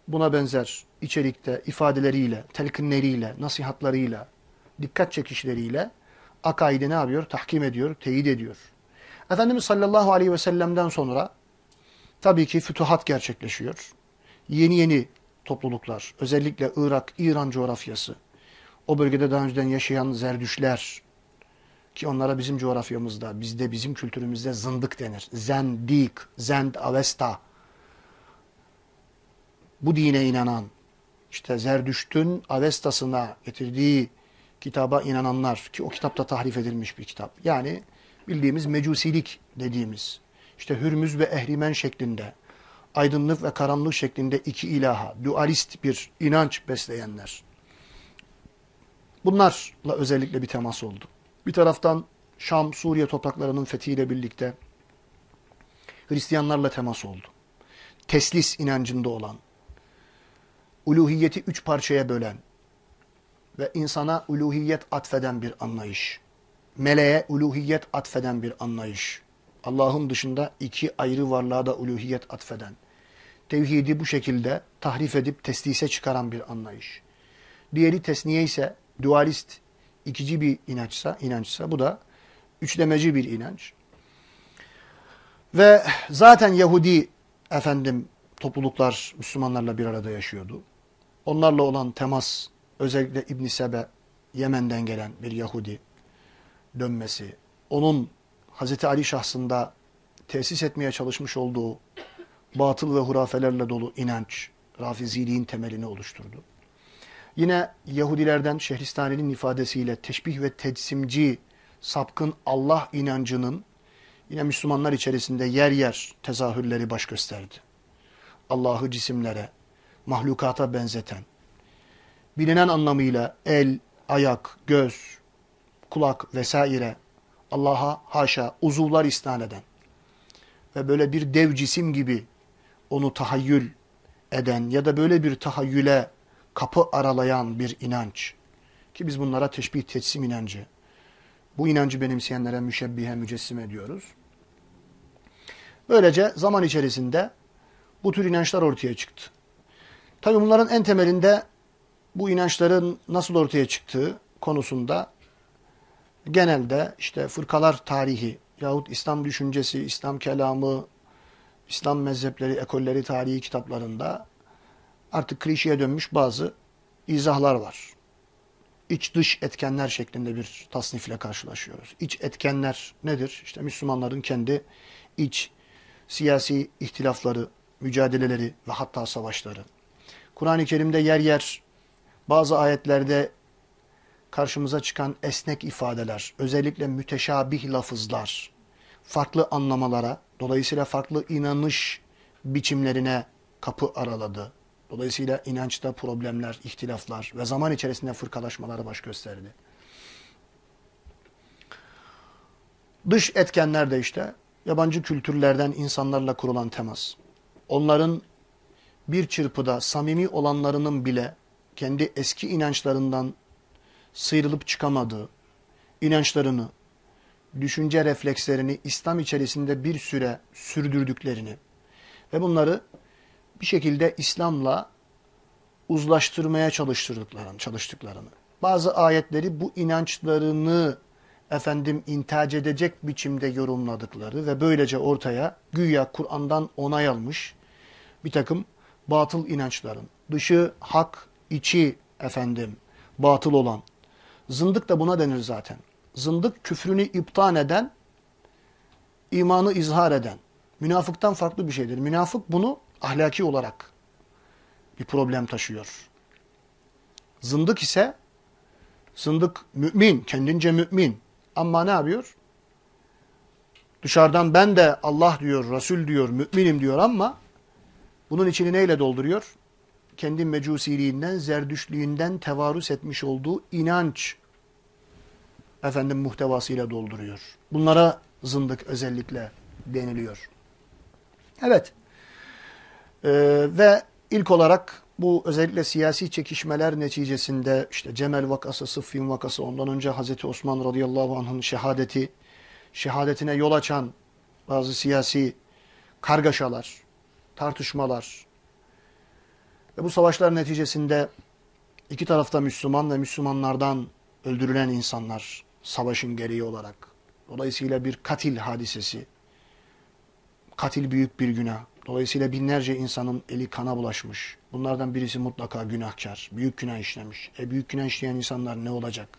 buna benzer içerikte ifadeleriyle, telkinleriyle, nasihatlarıyla, dikkat çekişleriyle akaidi ne yapıyor? Tahkim ediyor, teyit ediyor. Efendimiz sallallahu aleyhi ve sellem'den sonra tabii ki fütuhat gerçekleşiyor. Yeni yeni topluluklar, özellikle Irak, İran coğrafyası, o bölgede daha önceden yaşayan zerdüşler, ki onlara bizim coğrafyamızda, bizde bizim kültürümüzde zındık denir. Zendik, zend avesta. Bu dine inanan, işte Zerdüşt'ün Avestasına getirdiği kitaba inananlar ki o kitapta tahrif edilmiş bir kitap. Yani bildiğimiz mecusilik dediğimiz işte Hürmüz ve Ehrimen şeklinde aydınlık ve karanlık şeklinde iki ilaha, dualist bir inanç besleyenler. Bunlarla özellikle bir temas oldu. Bir taraftan Şam, Suriye topraklarının fethiyle birlikte Hristiyanlarla temas oldu. Teslis inancında olan, uluhiyeti üç parçaya bölen ve insana uluhiyet atfeden bir anlayış. Meleğe uluhiyet atfeden bir anlayış. Allah'ın dışında iki ayrı varlığa da uluhiyet atfeden. Tevhidi bu şekilde tahrif edip teslise çıkaran bir anlayış. Diğeri tesniye ise dualist, ikici bir inançsa, inançsa bu da üçlemeci bir inanç. Ve zaten Yahudi efendim topluluklar Müslümanlarla bir arada yaşıyordu. Onlarla olan temas özellikle İbn Sebe Yemen'den gelen bir Yahudi dönmesi, onun Hazreti Ali şahsında tesis etmeye çalışmış olduğu batıl ve hurafelerle dolu inanç, Rafiziliğin temelini oluşturdu. Yine Yahudilerden Şehristani'nin ifadesiyle teşbih ve tecsimci sapkın Allah inancının yine Müslümanlar içerisinde yer yer tezahürleri baş gösterdi. Allah'ı cisimlere, mahlukata benzeten, bilinen anlamıyla el, ayak, göz, kulak vesaire Allah'a haşa uzuvlar istan eden ve böyle bir dev cisim gibi onu tahayyül eden ya da böyle bir tahayyüle kapı aralayan bir inanç. Ki biz bunlara teşbih tetsim inancı. Bu inancı benimseyenlere müşebbihe mücessim ediyoruz. Böylece zaman içerisinde bu tür inançlar ortaya çıktı. Tabi bunların en temelinde bu inançların nasıl ortaya çıktığı konusunda genelde işte fırkalar tarihi yahut İslam düşüncesi, İslam kelamı, İslam mezhepleri, ekolleri tarihi kitaplarında artık klişeye dönmüş bazı izahlar var. İç dış etkenler şeklinde bir tasnifle karşılaşıyoruz. İç etkenler nedir? İşte Müslümanların kendi iç siyasi ihtilafları, mücadeleleri ve hatta savaşları. Kur'an-ı Kerim'de yer yer bazı ayetlerde karşımıza çıkan esnek ifadeler, özellikle müteşabih lafızlar, farklı anlamalara, dolayısıyla farklı inanış biçimlerine kapı araladı. Dolayısıyla inançta problemler, ihtilaflar ve zaman içerisinde fırkalaşmalara baş gösterdi. Dış etkenler de işte yabancı kültürlerden insanlarla kurulan temas. Onların bir çırpıda samimi olanlarının bile kendi eski inançlarından sıyrılıp çıkamadığı, inançlarını, düşünce reflekslerini İslam içerisinde bir süre sürdürdüklerini ve bunları bir şekilde İslam'la uzlaştırmaya çalıştırdıklarını, çalıştıklarını. Bazı ayetleri bu inançlarını efendim intac edecek biçimde yorumladıkları ve böylece ortaya güya Kur'an'dan onay almış bir takım batıl inançların, dışı hak, içi efendim batıl olan. Zındık da buna denir zaten. Zındık küfrünü iptan eden, imanı izhar eden. Münafıktan farklı bir şeydir. Münafık bunu ahlaki olarak bir problem taşıyor. Zındık ise zındık mümin, kendince mümin. Ama ne yapıyor? Dışarıdan ben de Allah diyor, Resul diyor, müminim diyor ama bunun içini neyle dolduruyor? Kendi mecusiliğinden, zerdüşlüğünden tevarüs etmiş olduğu inanç efendim muhtevasıyla dolduruyor. Bunlara zındık özellikle deniliyor. Evet. Ee, ve ilk olarak bu özellikle siyasi çekişmeler neticesinde işte Cemel vakası, Sıffin vakası, ondan önce Hazreti Osman radıyallahu anh'ın şehadeti, şehadetine yol açan bazı siyasi kargaşalar, tartışmalar ve bu savaşlar neticesinde iki tarafta Müslüman ve Müslümanlardan öldürülen insanlar savaşın gereği olarak. Dolayısıyla bir katil hadisesi. Katil büyük bir günah. Dolayısıyla binlerce insanın eli kana bulaşmış. Bunlardan birisi mutlaka günahkar. Büyük günah işlemiş. E büyük günah işleyen insanlar ne olacak?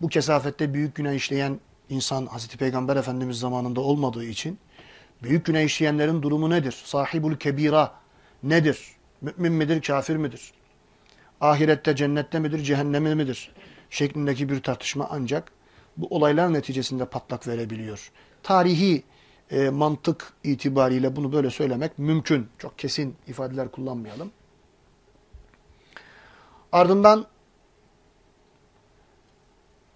Bu kesafette büyük günah işleyen insan Hazreti Peygamber Efendimiz zamanında olmadığı için büyük günah işleyenlerin durumu nedir? Sahibul kebira nedir? Mümin midir, kafir midir? Ahirette cennette midir, cehenneme midir? Şeklindeki bir tartışma ancak bu olaylar neticesinde patlak verebiliyor. Tarihi e, mantık itibariyle bunu böyle söylemek mümkün. Çok kesin ifadeler kullanmayalım. Ardından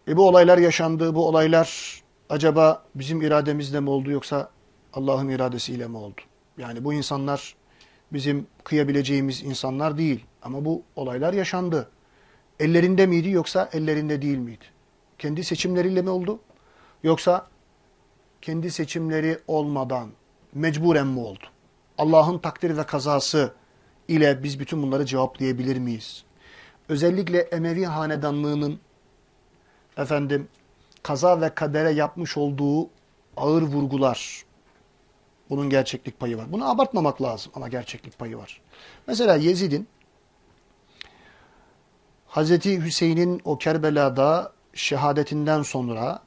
e, bu olaylar yaşandı. Bu olaylar acaba bizim irademizle mi oldu yoksa Allah'ın iradesiyle mi oldu? Yani bu insanlar bizim kıyabileceğimiz insanlar değil. Ama bu olaylar yaşandı. Ellerinde miydi yoksa ellerinde değil miydi? Kendi seçimleriyle mi oldu? Yoksa kendi seçimleri olmadan mecburen mi oldu? Allah'ın takdiri ve kazası ile biz bütün bunları cevaplayabilir miyiz? Özellikle Emevi hanedanlığının efendim kaza ve kadere yapmış olduğu ağır vurgular bunun gerçeklik payı var. Bunu abartmamak lazım ama gerçeklik payı var. Mesela Yezid'in Hazreti Hüseyin'in o Kerbela'da şehadetinden sonra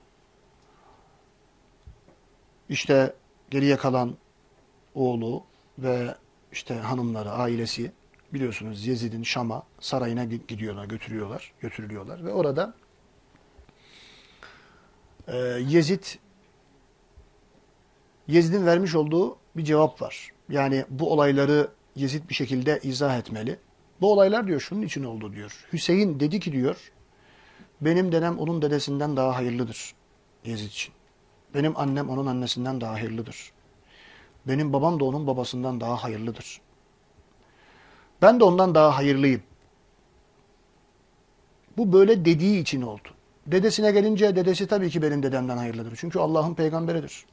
işte geriye kalan oğlu ve işte hanımları, ailesi biliyorsunuz Yezid'in Şam'a sarayına gidiyorlar, götürüyorlar, götürülüyorlar ve orada e, Yezid Yezid'in vermiş olduğu bir cevap var. Yani bu olayları Yezid bir şekilde izah etmeli. Bu olaylar diyor şunun için oldu diyor. Hüseyin dedi ki diyor benim dedem onun dedesinden daha hayırlıdır Yezid için. Benim annem onun annesinden daha hayırlıdır. Benim babam da onun babasından daha hayırlıdır. Ben de ondan daha hayırlıyım. Bu böyle dediği için oldu. Dedesine gelince dedesi tabii ki benim dedemden hayırlıdır. Çünkü Allah'ın peygamberidir.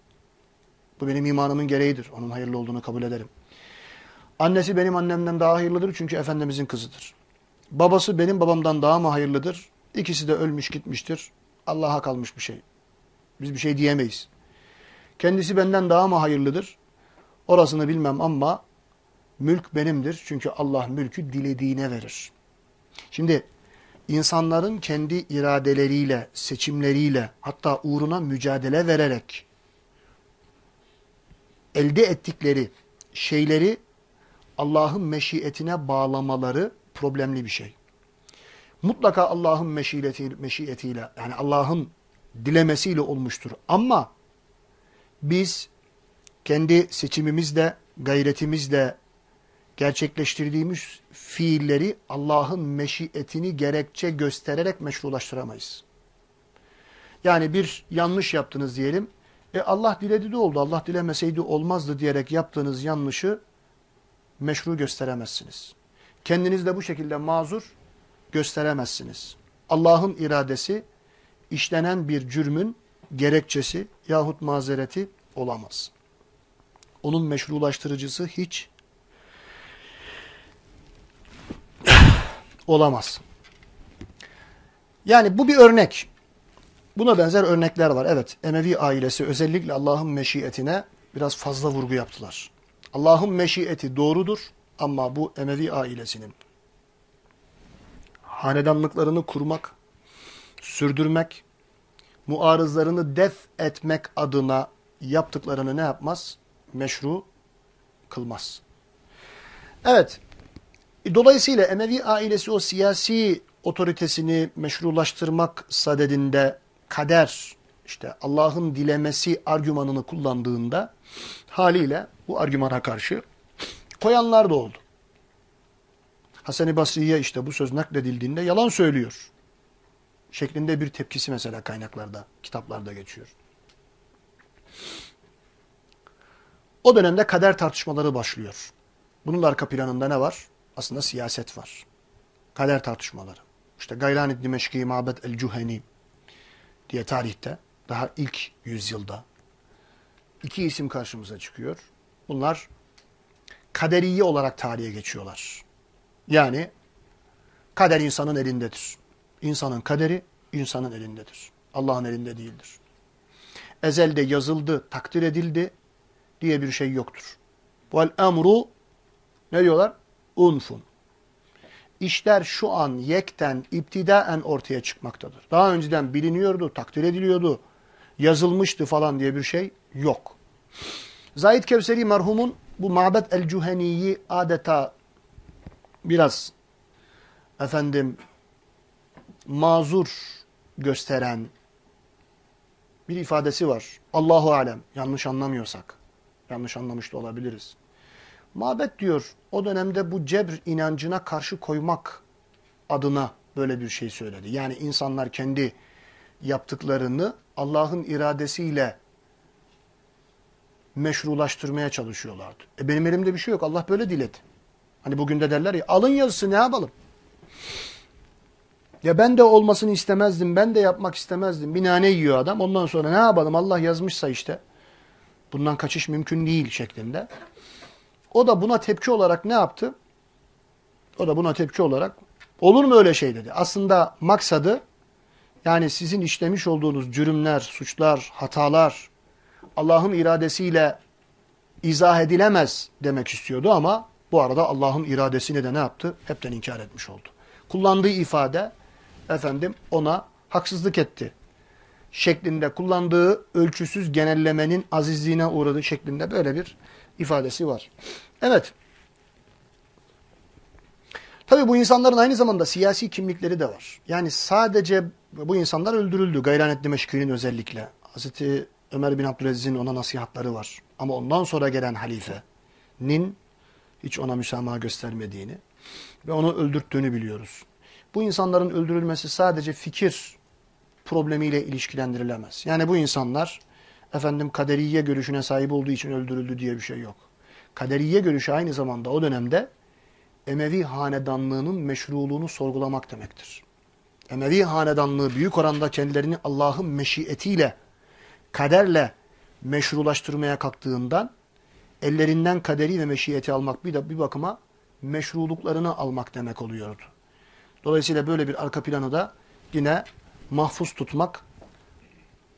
Bu benim imanımın gereğidir. Onun hayırlı olduğunu kabul ederim. Annesi benim annemden daha hayırlıdır çünkü Efendimizin kızıdır. Babası benim babamdan daha mı hayırlıdır? İkisi de ölmüş gitmiştir. Allah'a kalmış bir şey. Biz bir şey diyemeyiz. Kendisi benden daha mı hayırlıdır? Orasını bilmem ama mülk benimdir. Çünkü Allah mülkü dilediğine verir. Şimdi insanların kendi iradeleriyle, seçimleriyle hatta uğruna mücadele vererek elde ettikleri şeyleri Allah'ın meşiyetine bağlamaları problemli bir şey. Mutlaka Allah'ın meşiyeti, meşiyetiyle yani Allah'ın dilemesiyle olmuştur. Ama biz kendi seçimimizle, gayretimizle gerçekleştirdiğimiz fiilleri Allah'ın meşiyetini gerekçe göstererek meşrulaştıramayız. Yani bir yanlış yaptınız diyelim. E Allah diledi de oldu. Allah dilemeseydi olmazdı diyerek yaptığınız yanlışı meşru gösteremezsiniz. Kendiniz de bu şekilde mazur gösteremezsiniz. Allah'ın iradesi işlenen bir cürmün gerekçesi yahut mazereti olamaz. Onun meşrulaştırıcısı hiç olamaz. Yani bu bir örnek. Buna benzer örnekler var. Evet, Emevi ailesi özellikle Allah'ın meşiyetine biraz fazla vurgu yaptılar. Allah'ın meşiyeti doğrudur ama bu Emevi ailesinin hanedanlıklarını kurmak, sürdürmek, muarızlarını def etmek adına yaptıklarını ne yapmaz? Meşru kılmaz. Evet, dolayısıyla Emevi ailesi o siyasi otoritesini meşrulaştırmak sadedinde kader, işte Allah'ın dilemesi argümanını kullandığında haliyle bu argümana karşı koyanlar da oldu. Hasan-ı Basri'ye işte bu söz nakledildiğinde yalan söylüyor. Şeklinde bir tepkisi mesela kaynaklarda, kitaplarda geçiyor. O dönemde kader tartışmaları başlıyor. Bunun arka planında ne var? Aslında siyaset var. Kader tartışmaları. İşte Gaylan-ı Dimeşki, Mabed el-Cuheni diye tarihte daha ilk yüzyılda iki isim karşımıza çıkıyor. Bunlar kaderiye olarak tarihe geçiyorlar. Yani kader insanın elindedir. İnsanın kaderi insanın elindedir. Allah'ın elinde değildir. Ezelde yazıldı, takdir edildi diye bir şey yoktur. Vel emru ne diyorlar? Unfun. İşler şu an yekten, iptidaen ortaya çıkmaktadır. Daha önceden biliniyordu, takdir ediliyordu, yazılmıştı falan diye bir şey yok. Zahid Kevseri merhumun bu Mabet el-Cuheni'yi adeta biraz efendim mazur gösteren bir ifadesi var. Allahu alem. Yanlış anlamıyorsak. Yanlış anlamış da olabiliriz. Mabet diyor o dönemde bu cebr inancına karşı koymak adına böyle bir şey söyledi. Yani insanlar kendi yaptıklarını Allah'ın iradesiyle meşrulaştırmaya çalışıyorlardı. E benim elimde bir şey yok. Allah böyle diledi. Hani bugün de derler ya alın yazısı ne yapalım? Ya ben de olmasını istemezdim. Ben de yapmak istemezdim. Binane yiyor adam. Ondan sonra ne yapalım? Allah yazmışsa işte. Bundan kaçış mümkün değil şeklinde. O da buna tepki olarak ne yaptı? O da buna tepki olarak olur mu öyle şey dedi. Aslında maksadı yani sizin işlemiş olduğunuz cürümler, suçlar, hatalar Allah'ın iradesiyle izah edilemez demek istiyordu ama bu arada Allah'ın iradesini de ne yaptı? Hepten inkar etmiş oldu. Kullandığı ifade efendim ona haksızlık etti şeklinde kullandığı ölçüsüz genellemenin azizliğine uğradığı şeklinde böyle bir ifadesi var. Evet. Tabi bu insanların aynı zamanda siyasi kimlikleri de var. Yani sadece bu insanlar öldürüldü. Gayranet Dimeşki'nin özellikle. Hazreti Ömer bin Abdülaziz'in ona nasihatları var. Ama ondan sonra gelen halifenin hiç ona müsamaha göstermediğini ve onu öldürttüğünü biliyoruz. Bu insanların öldürülmesi sadece fikir problemiyle ilişkilendirilemez. Yani bu insanlar efendim kaderiye görüşüne sahip olduğu için öldürüldü diye bir şey yok. Kaderiye görüşü aynı zamanda o dönemde Emevi hanedanlığının meşruluğunu sorgulamak demektir. Emevi hanedanlığı büyük oranda kendilerini Allah'ın meşiyetiyle, kaderle meşrulaştırmaya kalktığından ellerinden kaderi ve meşiyeti almak bir de bir bakıma meşruluklarını almak demek oluyordu. Dolayısıyla böyle bir arka planı da yine mahfuz tutmak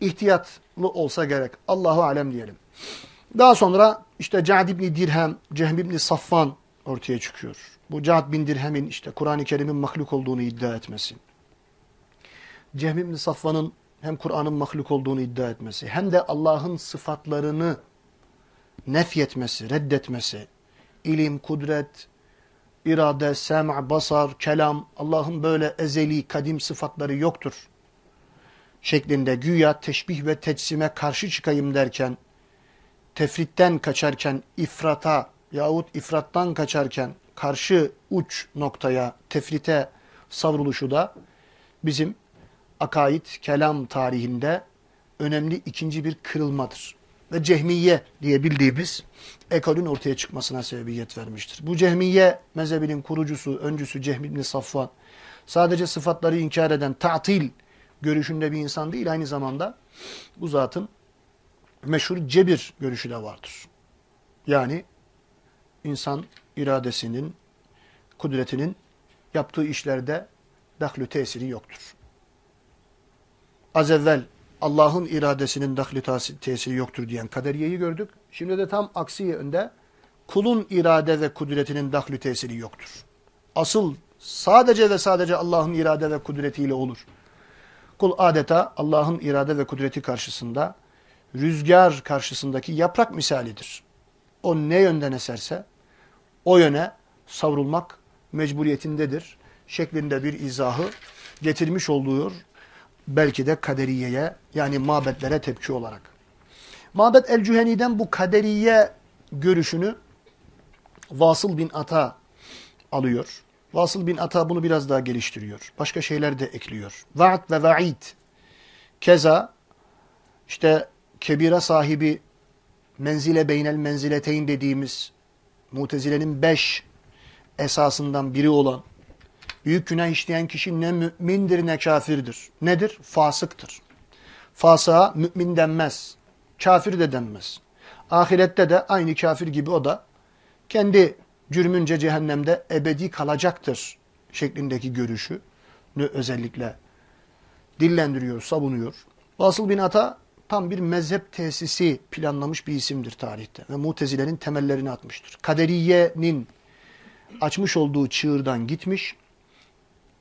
ihtiyatlı olsa gerek. Allahu alem diyelim. Daha sonra işte Cad ibn Dirhem, Cehm ibn Safvan ortaya çıkıyor. Bu Cad bin Dirhem'in işte Kur'an-ı Kerim'in mahluk olduğunu iddia etmesi. Cehm ibn Safvan'ın hem Kur'an'ın mahluk olduğunu iddia etmesi hem de Allah'ın sıfatlarını nefyetmesi, reddetmesi, ilim, kudret, irade, sem' basar, kelam, Allah'ın böyle ezeli, kadim sıfatları yoktur şeklinde güya teşbih ve teçsime karşı çıkayım derken, tefritten kaçarken ifrata yahut ifrattan kaçarken karşı uç noktaya, tefrite savruluşu da bizim akaid, kelam tarihinde önemli ikinci bir kırılmadır. Ve cehmiye diye bildiğimiz ekolün ortaya çıkmasına sebebiyet vermiştir. Bu cehmiye mezhebinin kurucusu, öncüsü Cehmi İbni Safvan sadece sıfatları inkar eden ta'til görüşünde bir insan değil, aynı zamanda bu zatın meşhur cebir görüşü de vardır. Yani insan iradesinin, kudretinin yaptığı işlerde dahlü tesiri yoktur. Az evvel Allah'ın iradesinin dahli tesiri yoktur diyen kaderiyeyi gördük. Şimdi de tam aksi yönde kulun irade ve kudretinin dahli tesiri yoktur. Asıl sadece ve sadece Allah'ın irade ve kudretiyle olur. Kul adeta Allah'ın irade ve kudreti karşısında rüzgar karşısındaki yaprak misalidir. O ne yönden eserse o yöne savrulmak mecburiyetindedir şeklinde bir izahı getirmiş oluyor. Belki de kaderiyeye yani mabetlere tepki olarak. Mabet el-Cüheni'den bu kaderiye görüşünü Vasıl bin Ata alıyor. Vasıl bin Ata bunu biraz daha geliştiriyor. Başka şeyler de ekliyor. Vaat ve vaid. Keza işte kebira sahibi menzile beynel menzileteyn dediğimiz mutezilenin beş esasından biri olan büyük günah işleyen kişi ne mümindir ne kafirdir. Nedir? Fasıktır. Fasığa mümin denmez. Kafir de denmez. Ahirette de aynı kafir gibi o da kendi cürmünce cehennemde ebedi kalacaktır şeklindeki görüşü özellikle dillendiriyor, savunuyor. Vasıl bin Ata tam bir mezhep tesisi planlamış bir isimdir tarihte ve mutezilerin temellerini atmıştır. Kaderiye'nin açmış olduğu çığırdan gitmiş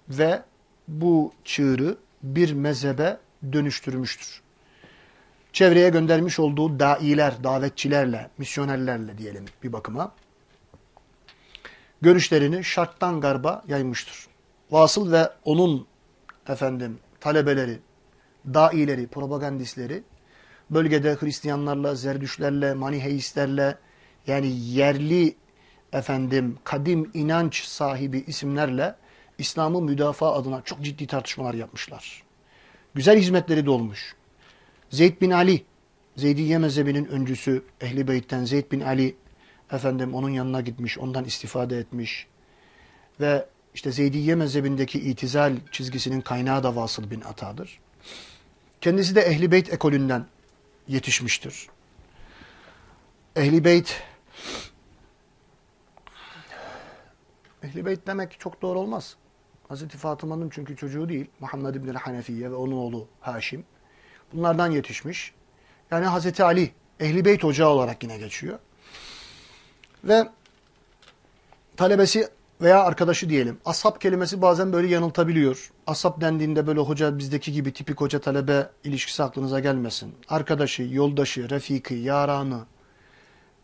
ve bu çığırı bir mezhebe dönüştürmüştür. Çevreye göndermiş olduğu dailer, davetçilerle, misyonerlerle diyelim bir bakıma görüşlerini şarttan garba yaymıştır. Vasıl ve onun efendim talebeleri, daileri, propagandistleri bölgede Hristiyanlarla, Zerdüşlerle, Maniheistlerle yani yerli efendim kadim inanç sahibi isimlerle İslam'ı müdafaa adına çok ciddi tartışmalar yapmışlar. Güzel hizmetleri de olmuş. Zeyd bin Ali, Zeydiye mezhebinin öncüsü Ehli Beyt'ten Zeyd bin Ali efendim onun yanına gitmiş, ondan istifade etmiş. Ve işte Zeydiye mezhebindeki itizal çizgisinin kaynağı da Vasıl bin Ata'dır. Kendisi de Ehli Beyt ekolünden yetişmiştir. Ehli Beyt Ehli Beyt demek çok doğru olmaz. Hazreti Fatıma'nın çünkü çocuğu değil. Muhammed İbni Hanefiye ve onun oğlu Haşim. Bunlardan yetişmiş. Yani Hazreti Ali Ehli Beyt ocağı olarak yine geçiyor. Ve talebesi veya arkadaşı diyelim. Ashab kelimesi bazen böyle yanıltabiliyor. Ashab dendiğinde böyle hoca bizdeki gibi tipik hoca talebe ilişkisi aklınıza gelmesin. Arkadaşı, yoldaşı, refiki, yaranı.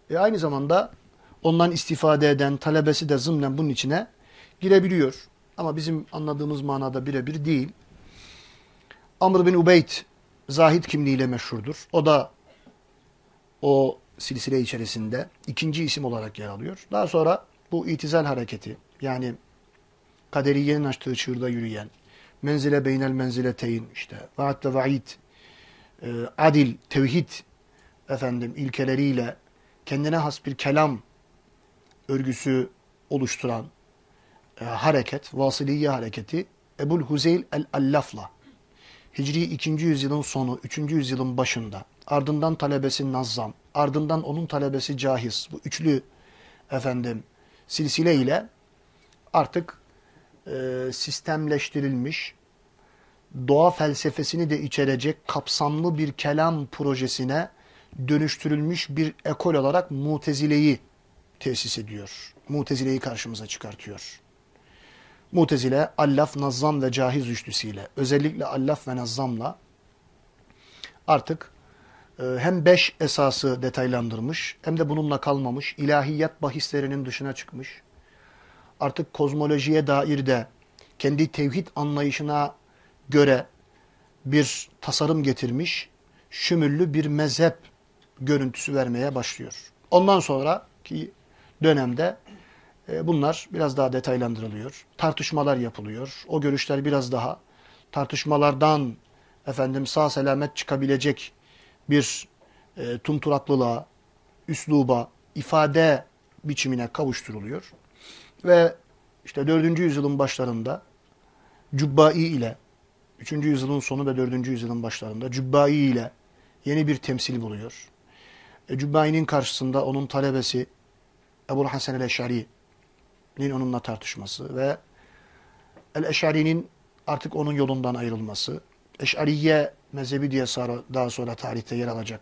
E aynı zamanda ondan istifade eden talebesi de zımnen bunun içine girebiliyor. Ama bizim anladığımız manada birebir değil. Amr bin Ubeyd Zahid kimliğiyle meşhurdur. O da o silsile içerisinde ikinci isim olarak yer alıyor. Daha sonra bu itizal hareketi yani kaderiyenin açtığı çığırda yürüyen menzile beynel menzileteyn işte vaat ve vaid e, adil, tevhid efendim ilkeleriyle kendine has bir kelam örgüsü oluşturan e, hareket, Vasiliye hareketi Ebul Huzeyl el-Allaf'la Hicri 2. yüzyılın sonu, 3. yüzyılın başında ardından talebesi Nazzam, ardından onun talebesi Cahiz. Bu üçlü efendim silsile ile artık e, sistemleştirilmiş, doğa felsefesini de içerecek kapsamlı bir kelam projesine dönüştürülmüş bir ekol olarak Mutezile'yi tesis ediyor. Mutezile'yi karşımıza çıkartıyor. Mutezile, Allaf, Nazzam ve Cahiz üçlüsüyle, özellikle Allaf ve Nazzam'la artık hem beş esası detaylandırmış hem de bununla kalmamış. İlahiyat bahislerinin dışına çıkmış. Artık kozmolojiye dair de kendi tevhid anlayışına göre bir tasarım getirmiş. Şümüllü bir mezhep görüntüsü vermeye başlıyor. Ondan sonraki dönemde e, bunlar biraz daha detaylandırılıyor. Tartışmalar yapılıyor. O görüşler biraz daha tartışmalardan efendim sağ selamet çıkabilecek bir e, tumturaklılığa, üsluba, ifade biçimine kavuşturuluyor. Ve işte 4. yüzyılın başlarında Cübbai ile 3. yüzyılın sonu ve 4. yüzyılın başlarında Cübbai ile yeni bir temsil buluyor. E, Cübbai'nin karşısında onun talebesi Ebu Hasan el-Eş'ari'nin onunla tartışması ve el-Eş'ari'nin artık onun yolundan ayrılması, Eş'ariye mezhebi diye daha sonra tarihte yer alacak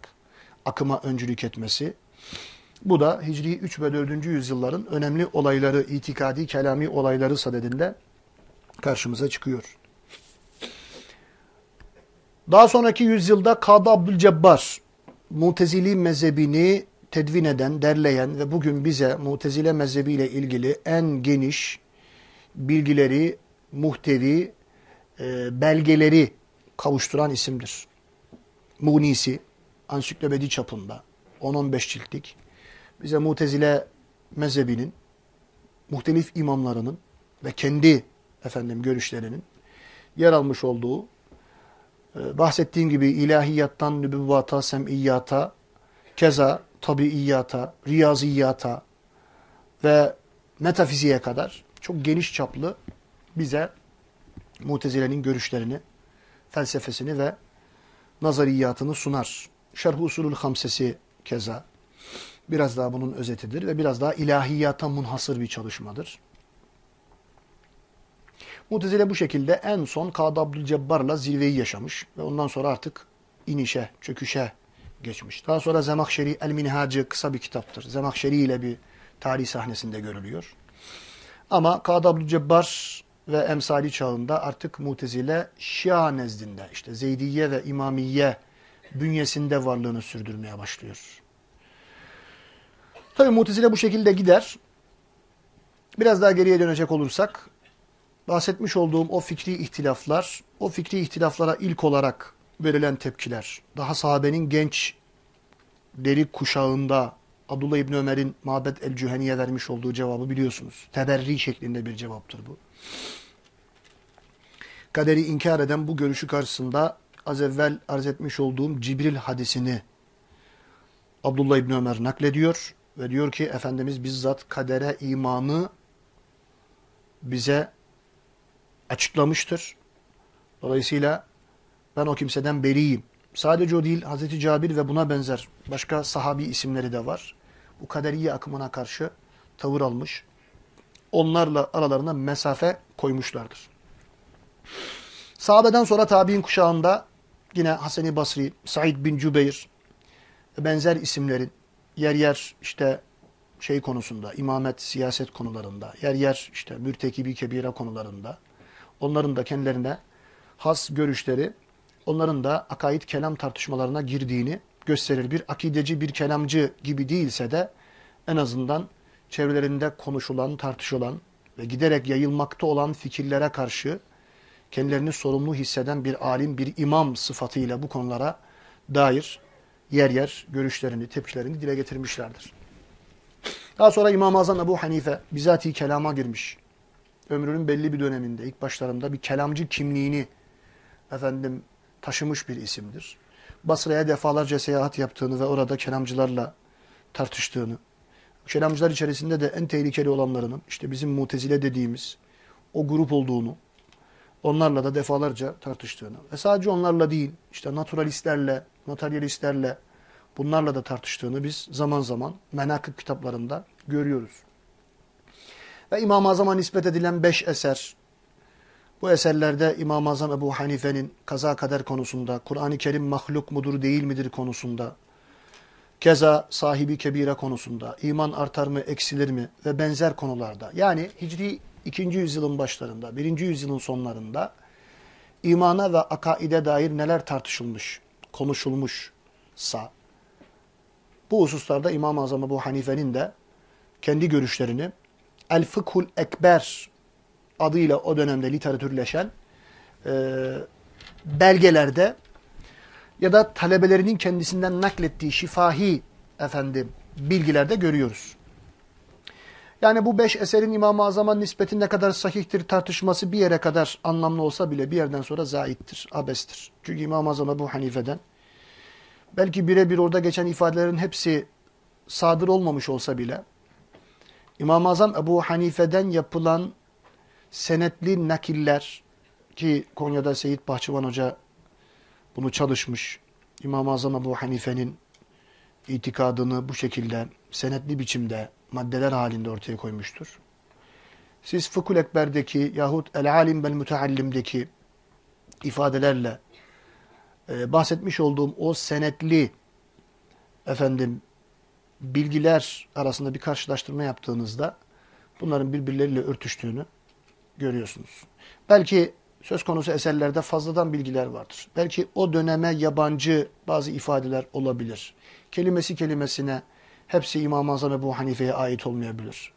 akıma öncülük etmesi. Bu da Hicri 3 ve 4. yüzyılların önemli olayları, itikadi, kelami olayları sadedinde karşımıza çıkıyor. Daha sonraki yüzyılda Kadı Abdülcebbar, Mutezili mezhebini tedvin eden, derleyen ve bugün bize Mutezile mezhebiyle ilgili en geniş bilgileri, muhtevi, e, belgeleri kavuşturan isimdir. Munisi, ansiklopedi çapında, 10-15 ciltlik, bize Mutezile mezhebinin, muhtelif imamlarının ve kendi efendim görüşlerinin yer almış olduğu, e, bahsettiğim gibi ilahiyattan nübüvvata, sem'iyyata, keza tabiiyata, riyaziyata ve metafiziğe kadar çok geniş çaplı bize Mutezile'nin görüşlerini, felsefesini ve nazariyatını sunar. Şerh Usulül Hamsesi keza biraz daha bunun özetidir ve biraz daha ilahiyata munhasır bir çalışmadır. Mutezile bu şekilde en son Kadı Abdülcebbar'la zirveyi yaşamış ve ondan sonra artık inişe, çöküşe geçmiş. Daha sonra Zemakşeri El Minhacı kısa bir kitaptır. Zemakşeri ile bir tarih sahnesinde görülüyor. Ama Kadı Abdülcebbar ve emsali çağında artık Mutezile Şia nezdinde işte Zeydiye ve İmamiye bünyesinde varlığını sürdürmeye başlıyor. Tabi Mutezile bu şekilde gider. Biraz daha geriye dönecek olursak bahsetmiş olduğum o fikri ihtilaflar, o fikri ihtilaflara ilk olarak verilen tepkiler, daha sahabenin genç deri kuşağında Abdullah İbni Ömer'in Mabed el-Cüheni'ye vermiş olduğu cevabı biliyorsunuz. Teberri şeklinde bir cevaptır bu. Kaderi inkar eden bu görüşü karşısında az evvel arz etmiş olduğum Cibril hadisini Abdullah İbni Ömer naklediyor ve diyor ki Efendimiz bizzat kadere imanı bize açıklamıştır. Dolayısıyla ben o kimseden beriyim. Sadece o değil Hazreti Cabir ve buna benzer başka sahabi isimleri de var. Bu kaderiye akımına karşı tavır almış. Onlarla aralarına mesafe koymuşlardır. Sahabeden sonra tabi'in kuşağında yine Hasan-ı Basri, Said bin Cübeyr benzer isimlerin yer yer işte şey konusunda, imamet, siyaset konularında, yer yer işte mürtekibi kebire konularında onların da kendilerine has görüşleri, onların da akaid kelam tartışmalarına girdiğini gösterir. Bir akideci, bir kelamcı gibi değilse de en azından çevrelerinde konuşulan, tartışılan ve giderek yayılmakta olan fikirlere karşı kendilerini sorumlu hisseden bir alim, bir imam sıfatıyla bu konulara dair yer yer görüşlerini, tepkilerini dile getirmişlerdir. Daha sonra İmam-ı Azam Ebu Hanife bizatihi kelama girmiş. Ömrünün belli bir döneminde, ilk başlarında bir kelamcı kimliğini efendim taşımış bir isimdir. Basra'ya defalarca seyahat yaptığını ve orada kelamcılarla tartıştığını, kelamcılar içerisinde de en tehlikeli olanlarının işte bizim mutezile dediğimiz o grup olduğunu, onlarla da defalarca tartıştığını ve sadece onlarla değil işte naturalistlerle, materyalistlerle bunlarla da tartıştığını biz zaman zaman menakıb kitaplarında görüyoruz. Ve İmam-ı Azam'a nispet edilen beş eser, bu eserlerde İmam-ı Azam Ebu Hanife'nin kaza kader konusunda, Kur'an-ı Kerim mahluk mudur değil midir konusunda, keza sahibi kebire konusunda, iman artar mı eksilir mi ve benzer konularda. Yani Hicri 2. yüzyılın başlarında, 1. yüzyılın sonlarında imana ve akaide dair neler tartışılmış, konuşulmuş, sa. Bu hususlarda İmam-ı Azam Ebu Hanife'nin de kendi görüşlerini El Fıkhul Ekber adıyla o dönemde literatürleşen e, belgelerde ya da talebelerinin kendisinden naklettiği şifahi efendim bilgilerde görüyoruz. Yani bu beş eserin İmam-ı Azam'a nispeti ne kadar sahihtir tartışması bir yere kadar anlamlı olsa bile bir yerden sonra zaittir, abestir. Çünkü İmam-ı Azam bu Hanife'den belki birebir orada geçen ifadelerin hepsi sadır olmamış olsa bile İmam-ı Azam Ebu Hanife'den yapılan senetli nakiller ki Konya'da Seyit Bahçıvan Hoca bunu çalışmış. İmam-ı Azam Ebu Hanife'nin itikadını bu şekilde senetli biçimde maddeler halinde ortaya koymuştur. Siz Fıkhul Ekber'deki yahut El-Alim Bel Müteallim'deki ifadelerle e, bahsetmiş olduğum o senetli efendim bilgiler arasında bir karşılaştırma yaptığınızda bunların birbirleriyle örtüştüğünü görüyorsunuz. Belki söz konusu eserlerde fazladan bilgiler vardır. Belki o döneme yabancı bazı ifadeler olabilir. Kelimesi kelimesine hepsi İmam-ı Azam Ebu Hanife'ye ait olmayabilir.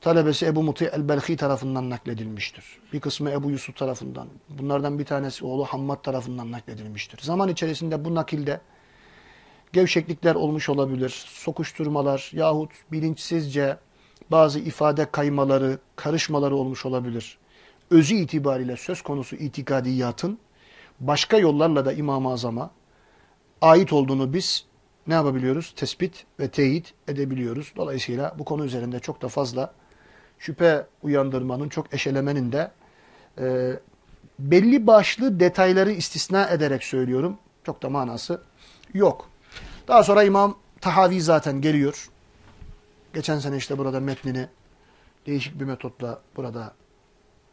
Talebesi Ebu Muti el-Belhi tarafından nakledilmiştir. Bir kısmı Ebu Yusuf tarafından. Bunlardan bir tanesi oğlu Hammad tarafından nakledilmiştir. Zaman içerisinde bu nakilde gevşeklikler olmuş olabilir. Sokuşturmalar yahut bilinçsizce bazı ifade kaymaları, karışmaları olmuş olabilir. Özü itibariyle söz konusu itikadiyatın başka yollarla da İmam-ı Azam'a ait olduğunu biz ne yapabiliyoruz? Tespit ve teyit edebiliyoruz. Dolayısıyla bu konu üzerinde çok da fazla şüphe uyandırmanın, çok eşelemenin de e, belli başlı detayları istisna ederek söylüyorum. Çok da manası yok. Daha sonra İmam Tahavi zaten geliyor. Geçen sene işte burada metnini değişik bir metotla burada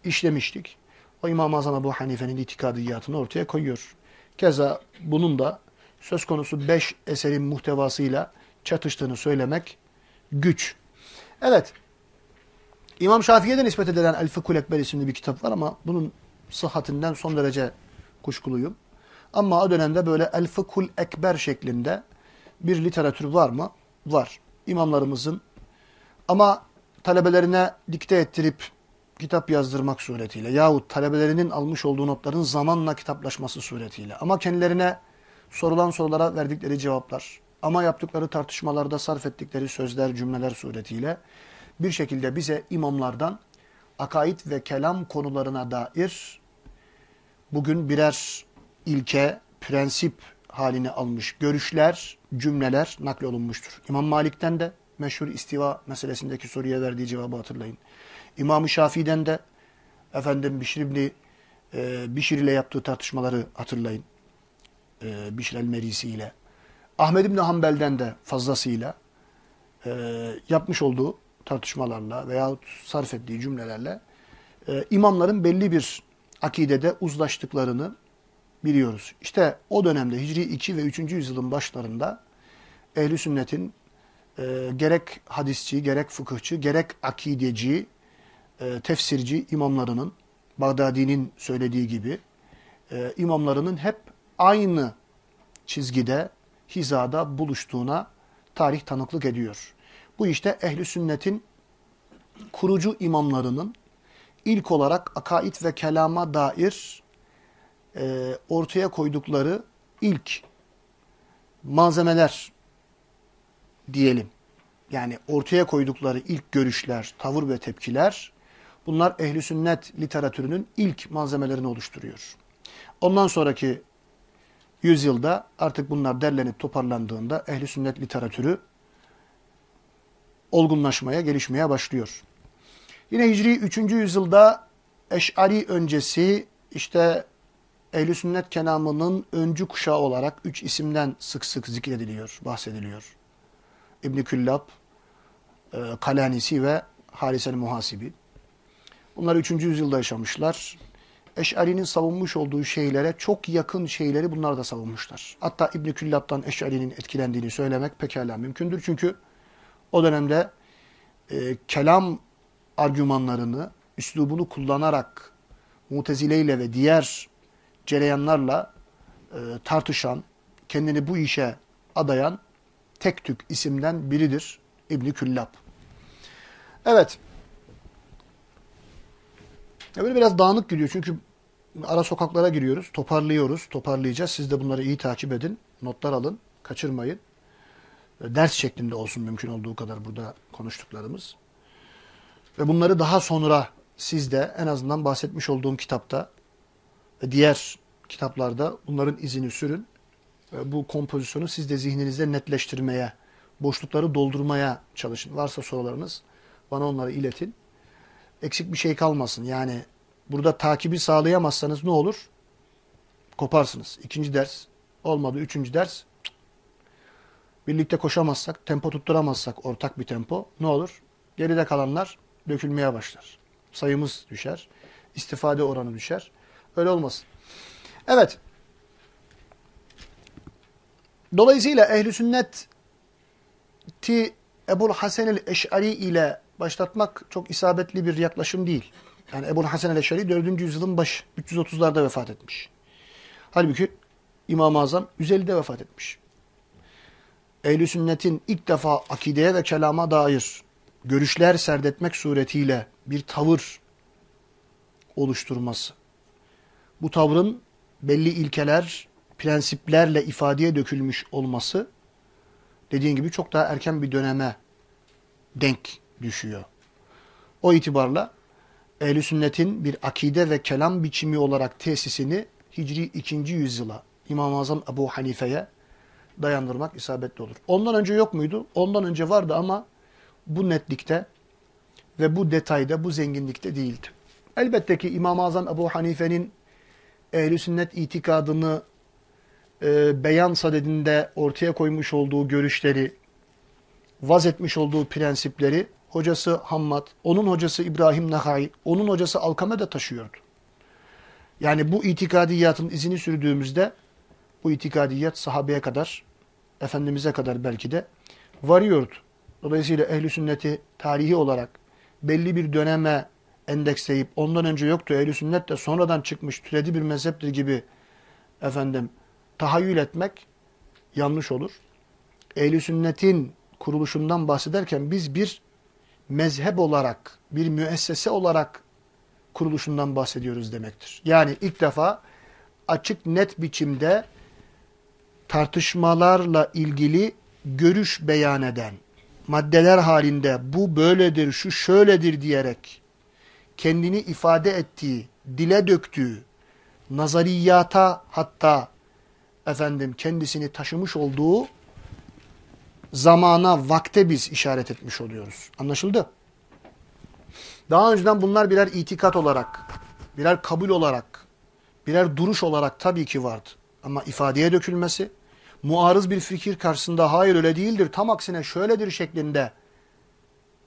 işlemiştik. O İmam-ı Azam Ebu Hanife'nin itikadiyatını ortaya koyuyor. Keza bunun da söz konusu beş eserin muhtevasıyla çatıştığını söylemek güç. Evet, İmam Şafii'ye de nispet edilen El Fıkhul Ekber isimli bir kitap var ama bunun sıhhatinden son derece kuşkuluyum. Ama o dönemde böyle El Fıkhul Ekber şeklinde bir literatür var mı? Var. İmamlarımızın ama talebelerine dikte ettirip kitap yazdırmak suretiyle yahut talebelerinin almış olduğu notların zamanla kitaplaşması suretiyle ama kendilerine sorulan sorulara verdikleri cevaplar ama yaptıkları tartışmalarda sarf ettikleri sözler, cümleler suretiyle bir şekilde bize imamlardan akaid ve kelam konularına dair bugün birer ilke, prensip halini almış görüşler, cümleler naklolunmuştur. İmam Malik'ten de meşhur istiva meselesindeki soruya verdiği cevabı hatırlayın. İmam-ı Şafii'den de efendim Bişir İbni e, Bişir ile yaptığı tartışmaları hatırlayın. E, Bişir el-Merisi ile. Ahmed İbni Hanbel'den de fazlasıyla e, yapmış olduğu tartışmalarla veyahut sarf ettiği cümlelerle e, imamların belli bir akidede uzlaştıklarını biliyoruz. İşte o dönemde Hicri 2 ve 3. yüzyılın başlarında ehli sünnetin e, gerek hadisçi, gerek fıkıhçı, gerek akideci, e, tefsirci imamlarının, Bağdadi'nin söylediği gibi e, imamlarının hep aynı çizgide, hizada buluştuğuna tarih tanıklık ediyor. Bu işte ehli sünnetin kurucu imamlarının ilk olarak akaid ve kelama dair e, ortaya koydukları ilk malzemeler diyelim. Yani ortaya koydukları ilk görüşler, tavır ve tepkiler bunlar ehli sünnet literatürünün ilk malzemelerini oluşturuyor. Ondan sonraki yüzyılda artık bunlar derlenip toparlandığında ehli sünnet literatürü olgunlaşmaya, gelişmeye başlıyor. Yine Hicri 3. yüzyılda Eş'ari öncesi işte ehl sünnet kenamının öncü kuşağı olarak üç isimden sık sık zikrediliyor, bahsediliyor. İbn Küllab, e, Kalanisi ve Harisel Muhasibi. Bunlar 3. yüzyılda yaşamışlar. Eş'ari'nin savunmuş olduğu şeylere çok yakın şeyleri bunlar da savunmuşlar. Hatta İbn Küllab'dan Eş'ari'nin etkilendiğini söylemek pekala mümkündür. Çünkü o dönemde e, kelam argümanlarını, üslubunu kullanarak Mutezile ile ve diğer cereyanlarla e, tartışan, kendini bu işe adayan tek tük isimden biridir İbni Küllab. Evet. Ya böyle biraz dağınık gidiyor çünkü ara sokaklara giriyoruz, toparlıyoruz, toparlayacağız. Siz de bunları iyi takip edin, notlar alın, kaçırmayın. Ders şeklinde olsun mümkün olduğu kadar burada konuştuklarımız. Ve bunları daha sonra siz de en azından bahsetmiş olduğum kitapta ve diğer kitaplarda bunların izini sürün. Bu kompozisyonu siz de zihninizde netleştirmeye, boşlukları doldurmaya çalışın. Varsa sorularınız bana onları iletin. Eksik bir şey kalmasın. Yani burada takibi sağlayamazsanız ne olur? Koparsınız. İkinci ders olmadı. Üçüncü ders birlikte koşamazsak, tempo tutturamazsak ortak bir tempo ne olur? Geride kalanlar dökülmeye başlar. Sayımız düşer. istifade oranı düşer. Öyle olmasın. Evet. Dolayısıyla ehli sünneti Ebul Hasan el-Eş'ari ile başlatmak çok isabetli bir yaklaşım değil. Yani Ebul Hasan el-Eş'ari 4. yüzyılın başı 330'larda vefat etmiş. Halbuki İmam-ı Azam 150'de vefat etmiş. Ehl-i sünnetin ilk defa akideye ve kelama dair görüşler serdetmek suretiyle bir tavır oluşturması. Bu tavrın belli ilkeler, prensiplerle ifadeye dökülmüş olması dediğin gibi çok daha erken bir döneme denk düşüyor. O itibarla ehl sünnetin bir akide ve kelam biçimi olarak tesisini Hicri 2. yüzyıla İmam-ı Azam Ebu Hanife'ye dayandırmak isabetli olur. Ondan önce yok muydu? Ondan önce vardı ama bu netlikte ve bu detayda, bu zenginlikte değildi. Elbette ki İmam-ı Azam Ebu Hanife'nin ehl sünnet itikadını e, beyan sadedinde ortaya koymuş olduğu görüşleri, vaz etmiş olduğu prensipleri hocası Hammad, onun hocası İbrahim Nahai, onun hocası Alkame de taşıyordu. Yani bu itikadiyatın izini sürdüğümüzde bu itikadiyat sahabeye kadar, Efendimiz'e kadar belki de varıyordu. Dolayısıyla ehli sünneti tarihi olarak belli bir döneme endeksleyip ondan önce yoktu ehli sünnet de sonradan çıkmış türedi bir mezheptir gibi efendim tahayyül etmek yanlış olur. Ehli sünnetin kuruluşundan bahsederken biz bir mezhep olarak, bir müessese olarak kuruluşundan bahsediyoruz demektir. Yani ilk defa açık net biçimde tartışmalarla ilgili görüş beyan eden, maddeler halinde bu böyledir, şu şöyledir diyerek kendini ifade ettiği, dile döktüğü, nazariyata hatta efendim kendisini taşımış olduğu zamana, vakte biz işaret etmiş oluyoruz. Anlaşıldı? Daha önceden bunlar birer itikat olarak, birer kabul olarak, birer duruş olarak tabii ki vardı. Ama ifadeye dökülmesi, muarız bir fikir karşısında hayır öyle değildir, tam aksine şöyledir şeklinde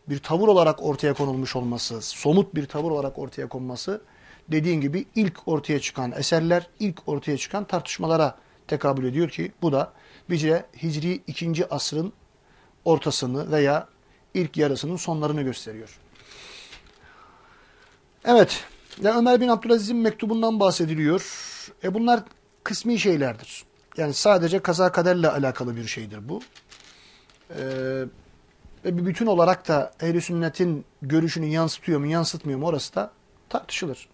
bir tavır olarak ortaya konulmuş olması, somut bir tavır olarak ortaya konması, dediğin gibi ilk ortaya çıkan eserler, ilk ortaya çıkan tartışmalara tekabül ediyor ki bu da Bice Hicri 2. asrın ortasını veya ilk yarısının sonlarını gösteriyor. Evet, ya Ömer bin Abdülaziz'in mektubundan bahsediliyor. E bunlar kısmi şeylerdir. Yani sadece kaza kaderle alakalı bir şeydir bu. Ee, bir bütün olarak da ehl sünnetin görüşünü yansıtıyor mu yansıtmıyor mu orası da tartışılır.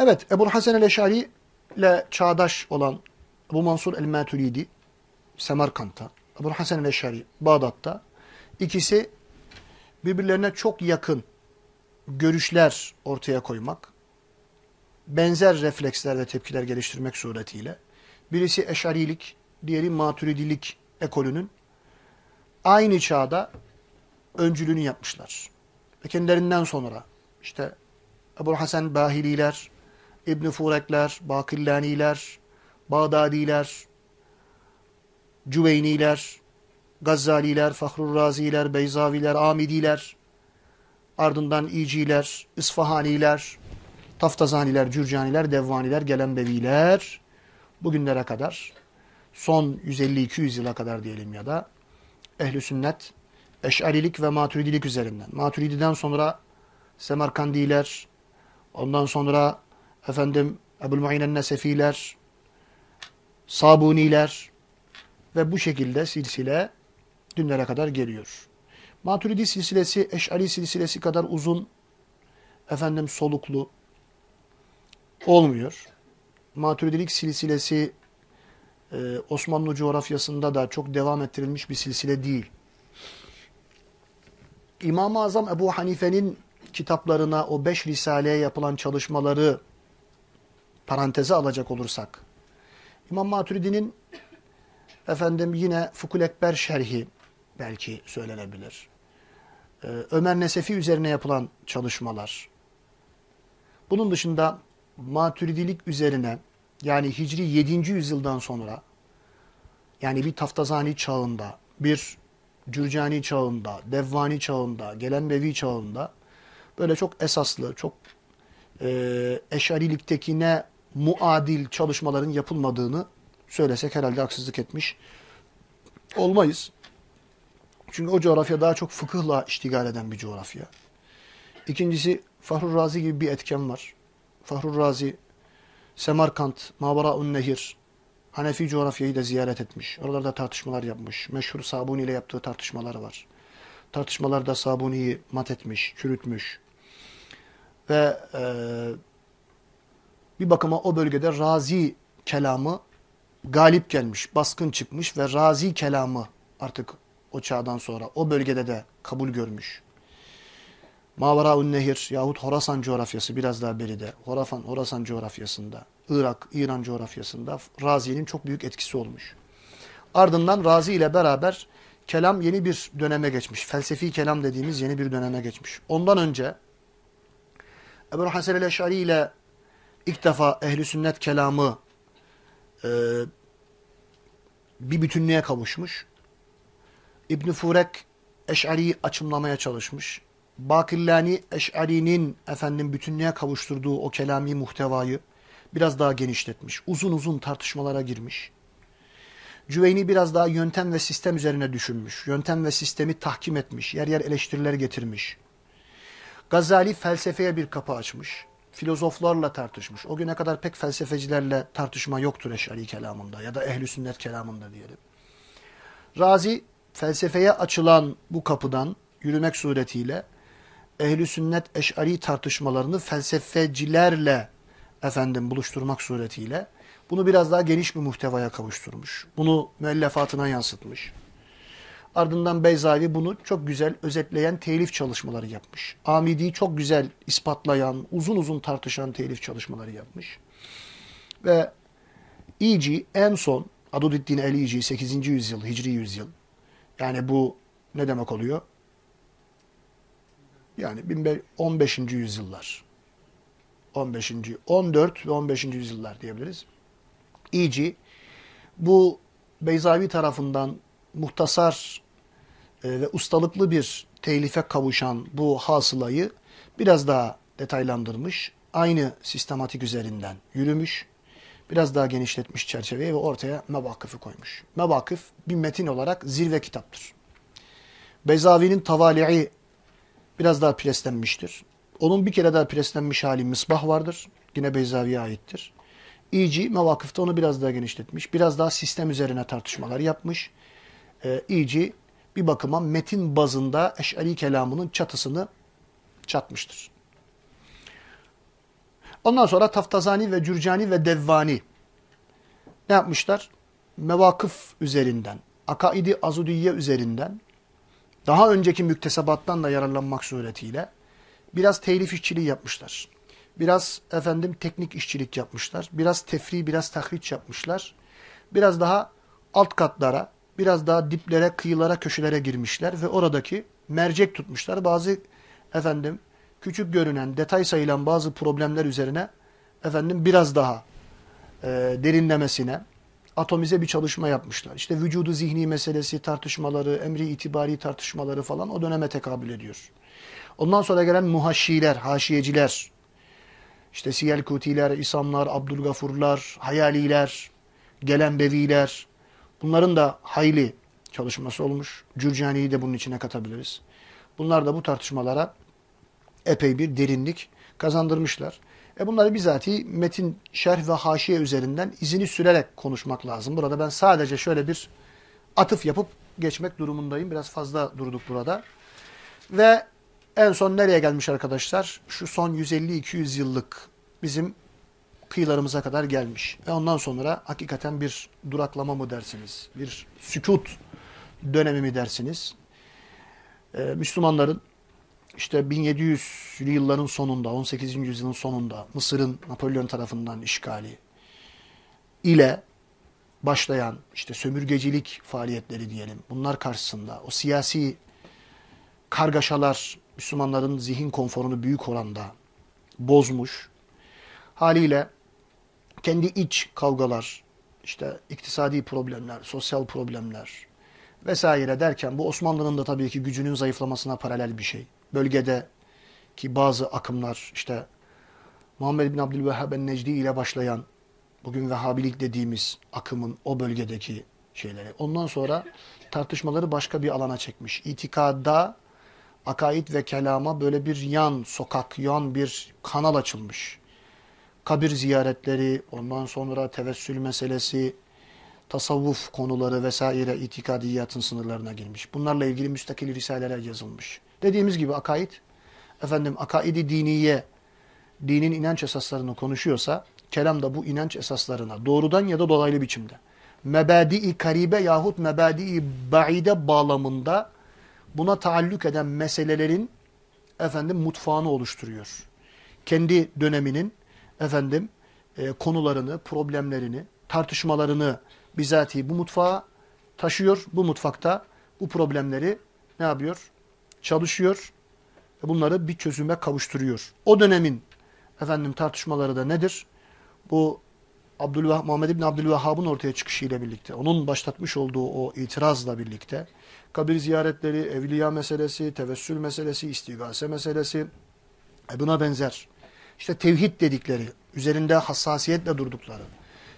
Evet, Ebu Hasan el-Eşari ile çağdaş olan Ebu Mansur el-Maturidi Semerkant'ta, Ebu Hasan el-Eşari Bağdat'ta ikisi birbirlerine çok yakın görüşler ortaya koymak, benzer refleksler ve tepkiler geliştirmek suretiyle birisi Eşarilik, diğeri Maturidilik ekolünün aynı çağda öncülüğünü yapmışlar. Ve kendilerinden sonra işte Ebu Hasan Bahililer, İbn Furekler, Bakillaniler, Bağdadiler, Cüveyniler, Gazzaliler, Fahrurraziler, Beyzaviler, Amidiler, ardından İciler, İsfahaniler, Taftazaniler, Cürcaniler, Devvaniler, Gelenbeviler bugünlere kadar son 150-200 yıla kadar diyelim ya da ehli sünnet Eş'arilik ve Maturidilik üzerinden. Maturidi'den sonra Semerkandiler, ondan sonra efendim Ebu'l-Mu'inen Nesefiler, Sabuniler ve bu şekilde silsile dünlere kadar geliyor. Maturidi silsilesi Eş'ari silsilesi kadar uzun, efendim soluklu olmuyor. Maturidilik silsilesi e, Osmanlı coğrafyasında da çok devam ettirilmiş bir silsile değil. İmam-ı Azam Ebu Hanife'nin kitaplarına o beş risaleye yapılan çalışmaları paranteze alacak olursak, İmam Maturidi'nin efendim yine Fukul Ekber şerhi belki söylenebilir. Ee, Ömer Nesefi üzerine yapılan çalışmalar. Bunun dışında Maturidilik üzerine yani Hicri 7. yüzyıldan sonra yani bir Taftazani çağında, bir Cürcani çağında, Devvani çağında, Gelenbevi çağında böyle çok esaslı, çok e, eşariliktekine muadil çalışmaların yapılmadığını söylesek herhalde haksızlık etmiş olmayız. Çünkü o coğrafya daha çok fıkıhla iştigal eden bir coğrafya. İkincisi Fahrur Razi gibi bir etken var. Fahrur Razi, Semerkant, Mavaraun Nehir, Hanefi coğrafyayı da ziyaret etmiş. Oralarda tartışmalar yapmış. Meşhur Sabuni ile yaptığı tartışmalar var. Tartışmalarda Sabuni'yi mat etmiş, çürütmüş. Ve e, bir bakıma o bölgede Razi kelamı galip gelmiş, baskın çıkmış ve Razi kelamı artık o çağdan sonra o bölgede de kabul görmüş. Mavaraun Nehir yahut Horasan coğrafyası biraz daha beride. Horafan, Horasan coğrafyasında, Irak, İran coğrafyasında Razi'nin çok büyük etkisi olmuş. Ardından Razi ile beraber kelam yeni bir döneme geçmiş. Felsefi kelam dediğimiz yeni bir döneme geçmiş. Ondan önce Ebu Hasan el-Eş'ari ile ilk defa ehli sünnet kelamı e, bir bütünlüğe kavuşmuş. İbn Furek Eş'ari'yi açımlamaya çalışmış. Bakillani Eş'ari'nin efendim bütünlüğe kavuşturduğu o kelami muhtevayı biraz daha genişletmiş. Uzun uzun tartışmalara girmiş. Cüveyni biraz daha yöntem ve sistem üzerine düşünmüş. Yöntem ve sistemi tahkim etmiş. Yer yer eleştiriler getirmiş. Gazali felsefeye bir kapı açmış. Filozoflarla tartışmış. O güne kadar pek felsefecilerle tartışma yoktur Eş'ari kelamında ya da ehli sünnet kelamında diyelim. Razi felsefeye açılan bu kapıdan yürümek suretiyle ehli sünnet eş'ari tartışmalarını felsefecilerle efendim buluşturmak suretiyle bunu biraz daha geniş bir muhtevaya kavuşturmuş. Bunu müellefatına yansıtmış. Ardından Beyzavi bunu çok güzel özetleyen telif çalışmaları yapmış. Amidi'yi çok güzel ispatlayan, uzun uzun tartışan telif çalışmaları yapmış. Ve İci en son Adudiddin el-İci 8. yüzyıl, Hicri yüzyıl. Yani bu ne demek oluyor? Yani 15. yüzyıllar. 15. 14 ve 15. yüzyıllar diyebiliriz. İyici bu Beyzavi tarafından muhtasar e, ve ustalıklı bir telife kavuşan bu hasılayı biraz daha detaylandırmış. Aynı sistematik üzerinden yürümüş. Biraz daha genişletmiş çerçeveyi ve ortaya mevakıfı koymuş. Mevakıf bir metin olarak zirve kitaptır. Beyzavi'nin Tavali'i biraz daha preslenmiştir. Onun bir kere daha preslenmiş hali Misbah vardır. Yine Beyzavi'ye aittir. İyici mevakıfta onu biraz daha genişletmiş. Biraz daha sistem üzerine tartışmalar yapmış. Ee, İyici bir bakıma metin bazında eş'ari kelamının çatısını çatmıştır. Ondan sonra Taftazani ve Cürcani ve Devvani ne yapmışlar? Mevakıf üzerinden, akaidi azudiye üzerinden daha önceki müktesebattan da yararlanmak suretiyle biraz telif işçiliği yapmışlar. Biraz efendim teknik işçilik yapmışlar. Biraz tefri, biraz tahriç yapmışlar. Biraz daha alt katlara, biraz daha diplere, kıyılara, köşelere girmişler ve oradaki mercek tutmuşlar. Bazı efendim küçük görünen, detay sayılan bazı problemler üzerine efendim biraz daha e, derinlemesine atomize bir çalışma yapmışlar. İşte vücudu zihni meselesi tartışmaları, emri itibari tartışmaları falan o döneme tekabül ediyor. Ondan sonra gelen muhaşiler, haşiyeciler, işte Siyel Kutiler, İsamlar, Abdülgafurlar, Hayaliler, gelen beviler, bunların da hayli çalışması olmuş. Cürcani'yi de bunun içine katabiliriz. Bunlar da bu tartışmalara epey bir derinlik kazandırmışlar. E bunları bizatihi metin, şerh ve haşiye üzerinden izini sürerek konuşmak lazım. Burada ben sadece şöyle bir atıf yapıp geçmek durumundayım. Biraz fazla durduk burada. Ve en son nereye gelmiş arkadaşlar? Şu son 150-200 yıllık bizim kıyılarımıza kadar gelmiş. Ve ondan sonra hakikaten bir duraklama mı dersiniz? Bir sükut dönemi mi dersiniz? Ee, Müslümanların işte 1700'lü yılların sonunda, 18. yüzyılın sonunda Mısır'ın Napolyon tarafından işgali ile başlayan işte sömürgecilik faaliyetleri diyelim. Bunlar karşısında o siyasi kargaşalar Müslümanların zihin konforunu büyük oranda bozmuş. Haliyle kendi iç kavgalar, işte iktisadi problemler, sosyal problemler vesaire derken bu Osmanlı'nın da tabii ki gücünün zayıflamasına paralel bir şey. Bölgede ki bazı akımlar işte Muhammed bin Abdülvehhab el-Necdi ile başlayan bugün Vehhabilik dediğimiz akımın o bölgedeki şeyleri. Ondan sonra tartışmaları başka bir alana çekmiş. İtikada, akaid ve kelama böyle bir yan sokak, yan bir kanal açılmış. Kabir ziyaretleri, ondan sonra tevessül meselesi, tasavvuf konuları vesaire itikadiyatın sınırlarına girmiş. Bunlarla ilgili müstakil risaleler yazılmış. Dediğimiz gibi akaid, efendim akaidi diniye, dinin inanç esaslarını konuşuyorsa, kelam da bu inanç esaslarına doğrudan ya da dolaylı biçimde mebadi-i karibe yahut mebadi-i baide bağlamında buna taalluk eden meselelerin efendim mutfağını oluşturuyor. Kendi döneminin efendim e, konularını, problemlerini, tartışmalarını bizatihi bu mutfağa taşıyor. Bu mutfakta bu problemleri ne yapıyor? Çalışıyor bunları bir çözüme kavuşturuyor. O dönemin efendim tartışmaları da nedir? Bu Abdülvah Muhammed İbni Abdülvehhab'ın ortaya çıkışıyla birlikte, onun başlatmış olduğu o itirazla birlikte, kabir ziyaretleri, evliya meselesi, tevessül meselesi, istigase meselesi, e buna benzer. İşte tevhid dedikleri, üzerinde hassasiyetle durdukları,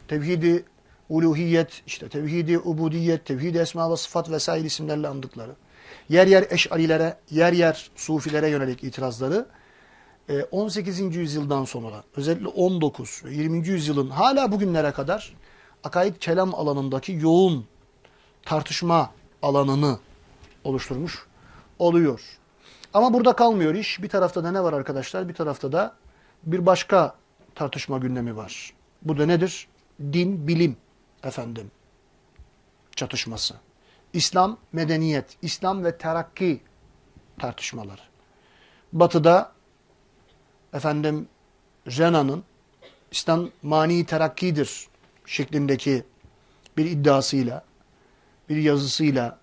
tevhidi uluhiyet, işte tevhidi ubudiyet, tevhidi esma ve sıfat vesaire isimlerle andıkları, yer yer eşarilere, yer yer sufilere yönelik itirazları, 18. E, yüzyıldan sonra özellikle 19 ve 20. yüzyılın hala bugünlere kadar akaid kelam alanındaki yoğun tartışma alanını oluşturmuş oluyor. Ama burada kalmıyor iş. Bir tarafta da ne var arkadaşlar? Bir tarafta da bir başka tartışma gündemi var. Bu da nedir? Din, bilim efendim çatışması. İslam, medeniyet, İslam ve terakki tartışmaları. Batı'da efendim Rena'nın İslam mani terakkidir şeklindeki bir iddiasıyla, bir yazısıyla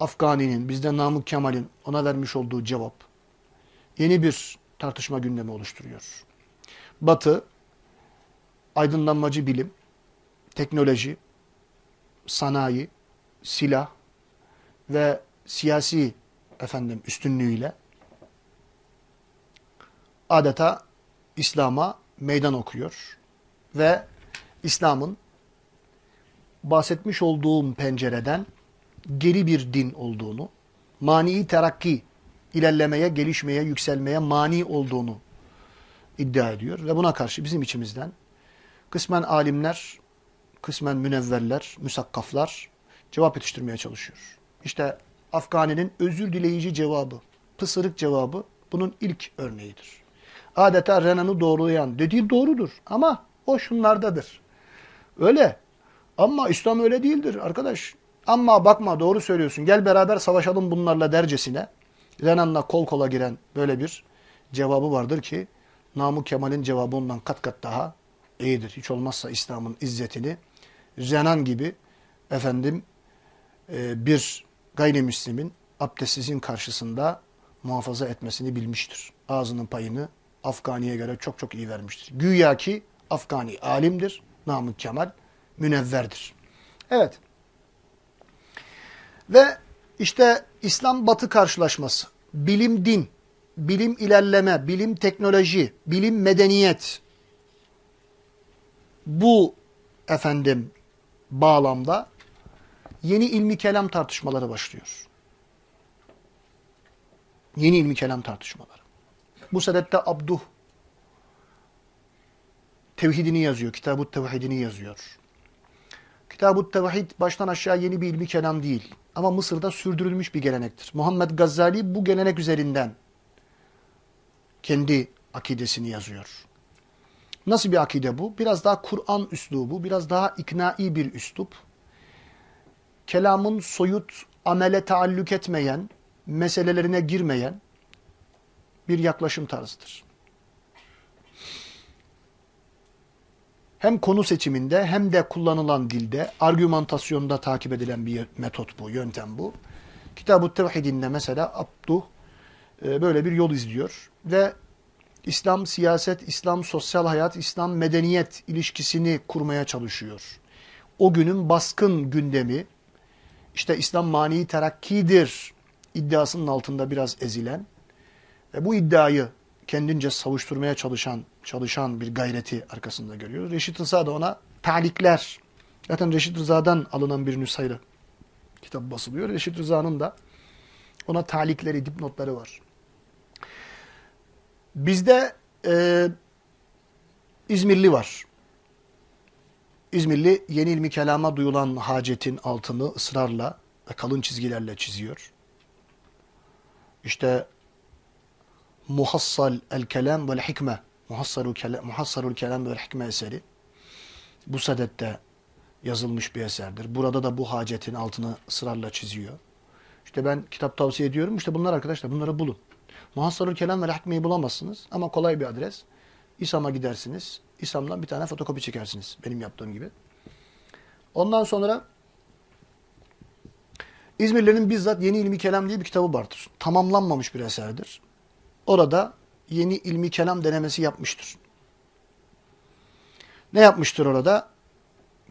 Afgani'nin, bizde Namık Kemal'in ona vermiş olduğu cevap yeni bir tartışma gündemi oluşturuyor. Batı, aydınlanmacı bilim, teknoloji, sanayi, silah ve siyasi efendim üstünlüğüyle adeta İslam'a meydan okuyor ve İslam'ın bahsetmiş olduğum pencereden geri bir din olduğunu, mani terakki, ilerlemeye, gelişmeye, yükselmeye mani olduğunu iddia ediyor. Ve buna karşı bizim içimizden kısmen alimler, kısmen münevverler, müsakkaflar cevap yetiştirmeye çalışıyor. İşte Afgani'nin özür dileyici cevabı, pısırık cevabı bunun ilk örneğidir adeta Renan'ı doğrulayan dediği doğrudur. Ama o şunlardadır. Öyle. Ama İslam öyle değildir arkadaş. Ama bakma doğru söylüyorsun. Gel beraber savaşalım bunlarla dercesine. Renan'la kol kola giren böyle bir cevabı vardır ki Namık Kemal'in cevabı ondan kat kat daha iyidir. Hiç olmazsa İslam'ın izzetini Renan gibi efendim e, bir gayrimüslimin abdestsizin karşısında muhafaza etmesini bilmiştir. Ağzının payını Afgani'ye göre çok çok iyi vermiştir. Güya ki Afgani alimdir. Namık Kemal münevverdir. Evet. Ve işte İslam Batı karşılaşması, bilim din, bilim ilerleme, bilim teknoloji, bilim medeniyet bu efendim bağlamda yeni ilmi kelam tartışmaları başlıyor. Yeni ilmi kelam tartışmaları. Bu sebepte abduh tevhidini yazıyor. Kitab-ı Tevhidini yazıyor. Kitab-ı Tevhid baştan aşağı yeni bir ilmi kelam değil. Ama Mısır'da sürdürülmüş bir gelenektir. Muhammed Gazali bu gelenek üzerinden kendi akidesini yazıyor. Nasıl bir akide bu? Biraz daha Kur'an üslubu, biraz daha iknai bir üslup. Kelamın soyut, amele taallük etmeyen, meselelerine girmeyen bir yaklaşım tarzıdır. Hem konu seçiminde hem de kullanılan dilde, argümantasyonda takip edilen bir metot bu, yöntem bu. Kitab-ı Tevhidinde mesela Abduh e, böyle bir yol izliyor ve İslam siyaset, İslam sosyal hayat, İslam medeniyet ilişkisini kurmaya çalışıyor. O günün baskın gündemi, işte İslam mani terakkidir iddiasının altında biraz ezilen ve bu iddiayı kendince savuşturmaya çalışan çalışan bir gayreti arkasında görüyoruz. Reşit Rıza da ona talikler, zaten Reşit Rıza'dan alınan bir nüshayla kitap basılıyor. Reşit Rıza'nın da ona talikleri, dipnotları var. Bizde e, İzmirli var. İzmirli yeni ilmi kelama duyulan hacetin altını ısrarla ve kalın çizgilerle çiziyor. İşte Muhassal el kelam vel hikme Muhassarul kelam, Muhassarul kelam vel hikme eseri bu sadette yazılmış bir eserdir. Burada da bu hacetin altını ısrarla çiziyor. İşte ben kitap tavsiye ediyorum. İşte bunlar arkadaşlar bunları bulun. Muhassarul kelam ve hikmeyi bulamazsınız ama kolay bir adres. İSAM'a gidersiniz. İSAM'dan bir tane fotokopi çekersiniz. Benim yaptığım gibi. Ondan sonra İzmirlilerin bizzat Yeni İlmi Kelam diye bir kitabı vardır. Tamamlanmamış bir eserdir. Orada yeni ilmi kelam denemesi yapmıştır. Ne yapmıştır orada?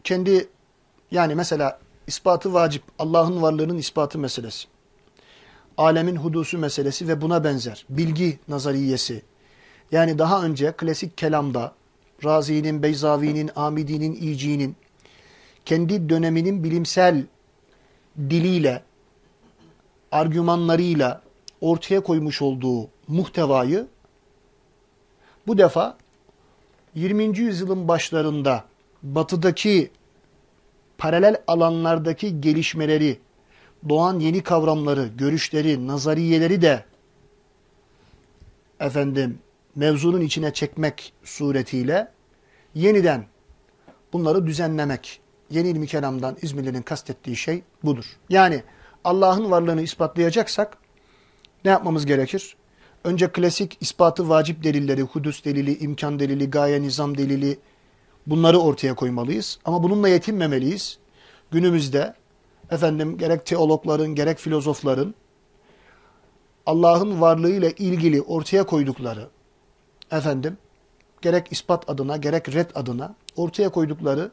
Kendi yani mesela ispatı vacip, Allah'ın varlığının ispatı meselesi alemin hudusu meselesi ve buna benzer bilgi nazariyesi. Yani daha önce klasik kelamda Razi'nin, Beyzavi'nin, Amidi'nin, İci'nin kendi döneminin bilimsel diliyle, argümanlarıyla ortaya koymuş olduğu muhtevayı bu defa 20. yüzyılın başlarında batıdaki paralel alanlardaki gelişmeleri doğan yeni kavramları, görüşleri, nazariyeleri de efendim mevzunun içine çekmek suretiyle yeniden bunları düzenlemek. Yeni ilmi kelamdan İzmirli'nin kastettiği şey budur. Yani Allah'ın varlığını ispatlayacaksak ne yapmamız gerekir? Önce klasik ispatı vacip delilleri, hudus delili, imkan delili, gaye nizam delili bunları ortaya koymalıyız. Ama bununla yetinmemeliyiz. Günümüzde efendim gerek teologların gerek filozofların Allah'ın varlığıyla ilgili ortaya koydukları efendim gerek ispat adına gerek red adına ortaya koydukları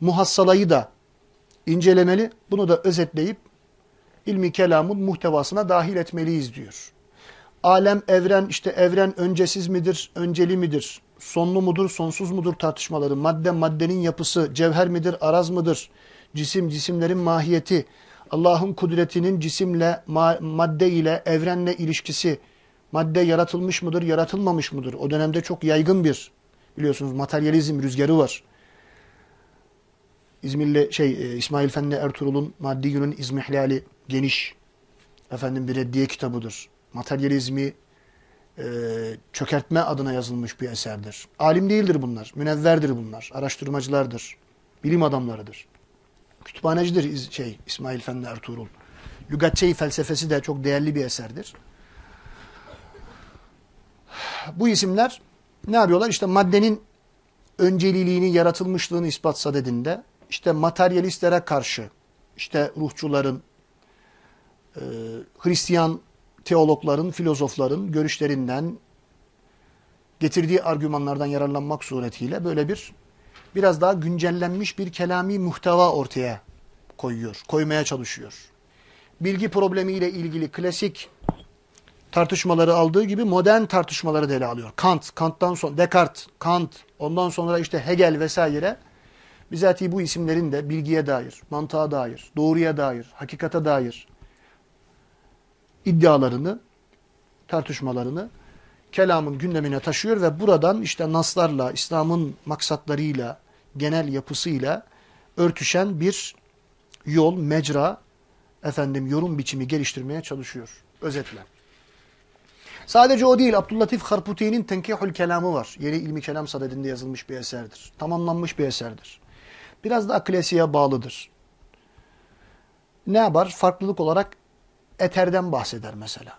muhassalayı da incelemeli. Bunu da özetleyip ilmi kelamın muhtevasına dahil etmeliyiz diyor. Alem, evren, işte evren öncesiz midir, önceli midir, sonlu mudur, sonsuz mudur tartışmaları, madde, maddenin yapısı, cevher midir, araz mıdır, cisim, cisimlerin mahiyeti, Allah'ın kudretinin cisimle, ma madde ile, evrenle ilişkisi, madde yaratılmış mıdır, yaratılmamış mıdır? O dönemde çok yaygın bir, biliyorsunuz materyalizm rüzgarı var. İzmirli şey e, İsmail Fenni Ertuğrul'un Maddi Günün İzmihlali geniş efendim bir reddiye kitabıdır. Materyalizmi e, çökertme adına yazılmış bir eserdir. Alim değildir bunlar, münevverdir bunlar, araştırmacılardır, bilim adamlarıdır. Kütüphanecidir şey İsmail Fenli Ertuğrul. Lügatçe felsefesi de çok değerli bir eserdir. Bu isimler ne yapıyorlar? İşte maddenin önceliliğini, yaratılmışlığını ispat sadedinde işte materyalistlere karşı işte ruhçuların, e, Hristiyan teologların, filozofların görüşlerinden getirdiği argümanlardan yararlanmak suretiyle böyle bir biraz daha güncellenmiş bir kelami muhteva ortaya koyuyor, koymaya çalışıyor. Bilgi problemiyle ilgili klasik tartışmaları aldığı gibi modern tartışmaları da ele alıyor. Kant, Kant'tan sonra Descartes, Kant, ondan sonra işte Hegel vesaire bizatihi bu isimlerin de bilgiye dair, mantığa dair, doğruya dair, hakikate dair iddialarını, tartışmalarını kelamın gündemine taşıyor ve buradan işte naslarla, İslam'ın maksatlarıyla, genel yapısıyla örtüşen bir yol, mecra, efendim yorum biçimi geliştirmeye çalışıyor. Özetle. Sadece o değil, Abdüllatif Harputi'nin Tenkihül Kelamı var. Yeni ilmi kelam sadedinde yazılmış bir eserdir. Tamamlanmış bir eserdir. Biraz da klasiğe bağlıdır. Ne yapar? Farklılık olarak eterden bahseder mesela.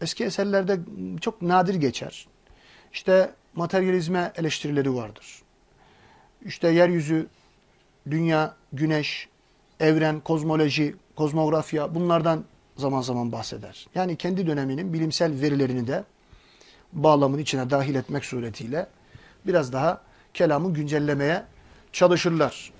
Eski eserlerde çok nadir geçer. İşte materyalizme eleştirileri vardır. İşte yeryüzü, dünya, güneş, evren, kozmoloji, kozmografya bunlardan zaman zaman bahseder. Yani kendi döneminin bilimsel verilerini de bağlamın içine dahil etmek suretiyle biraz daha kelamı güncellemeye çalışırlar.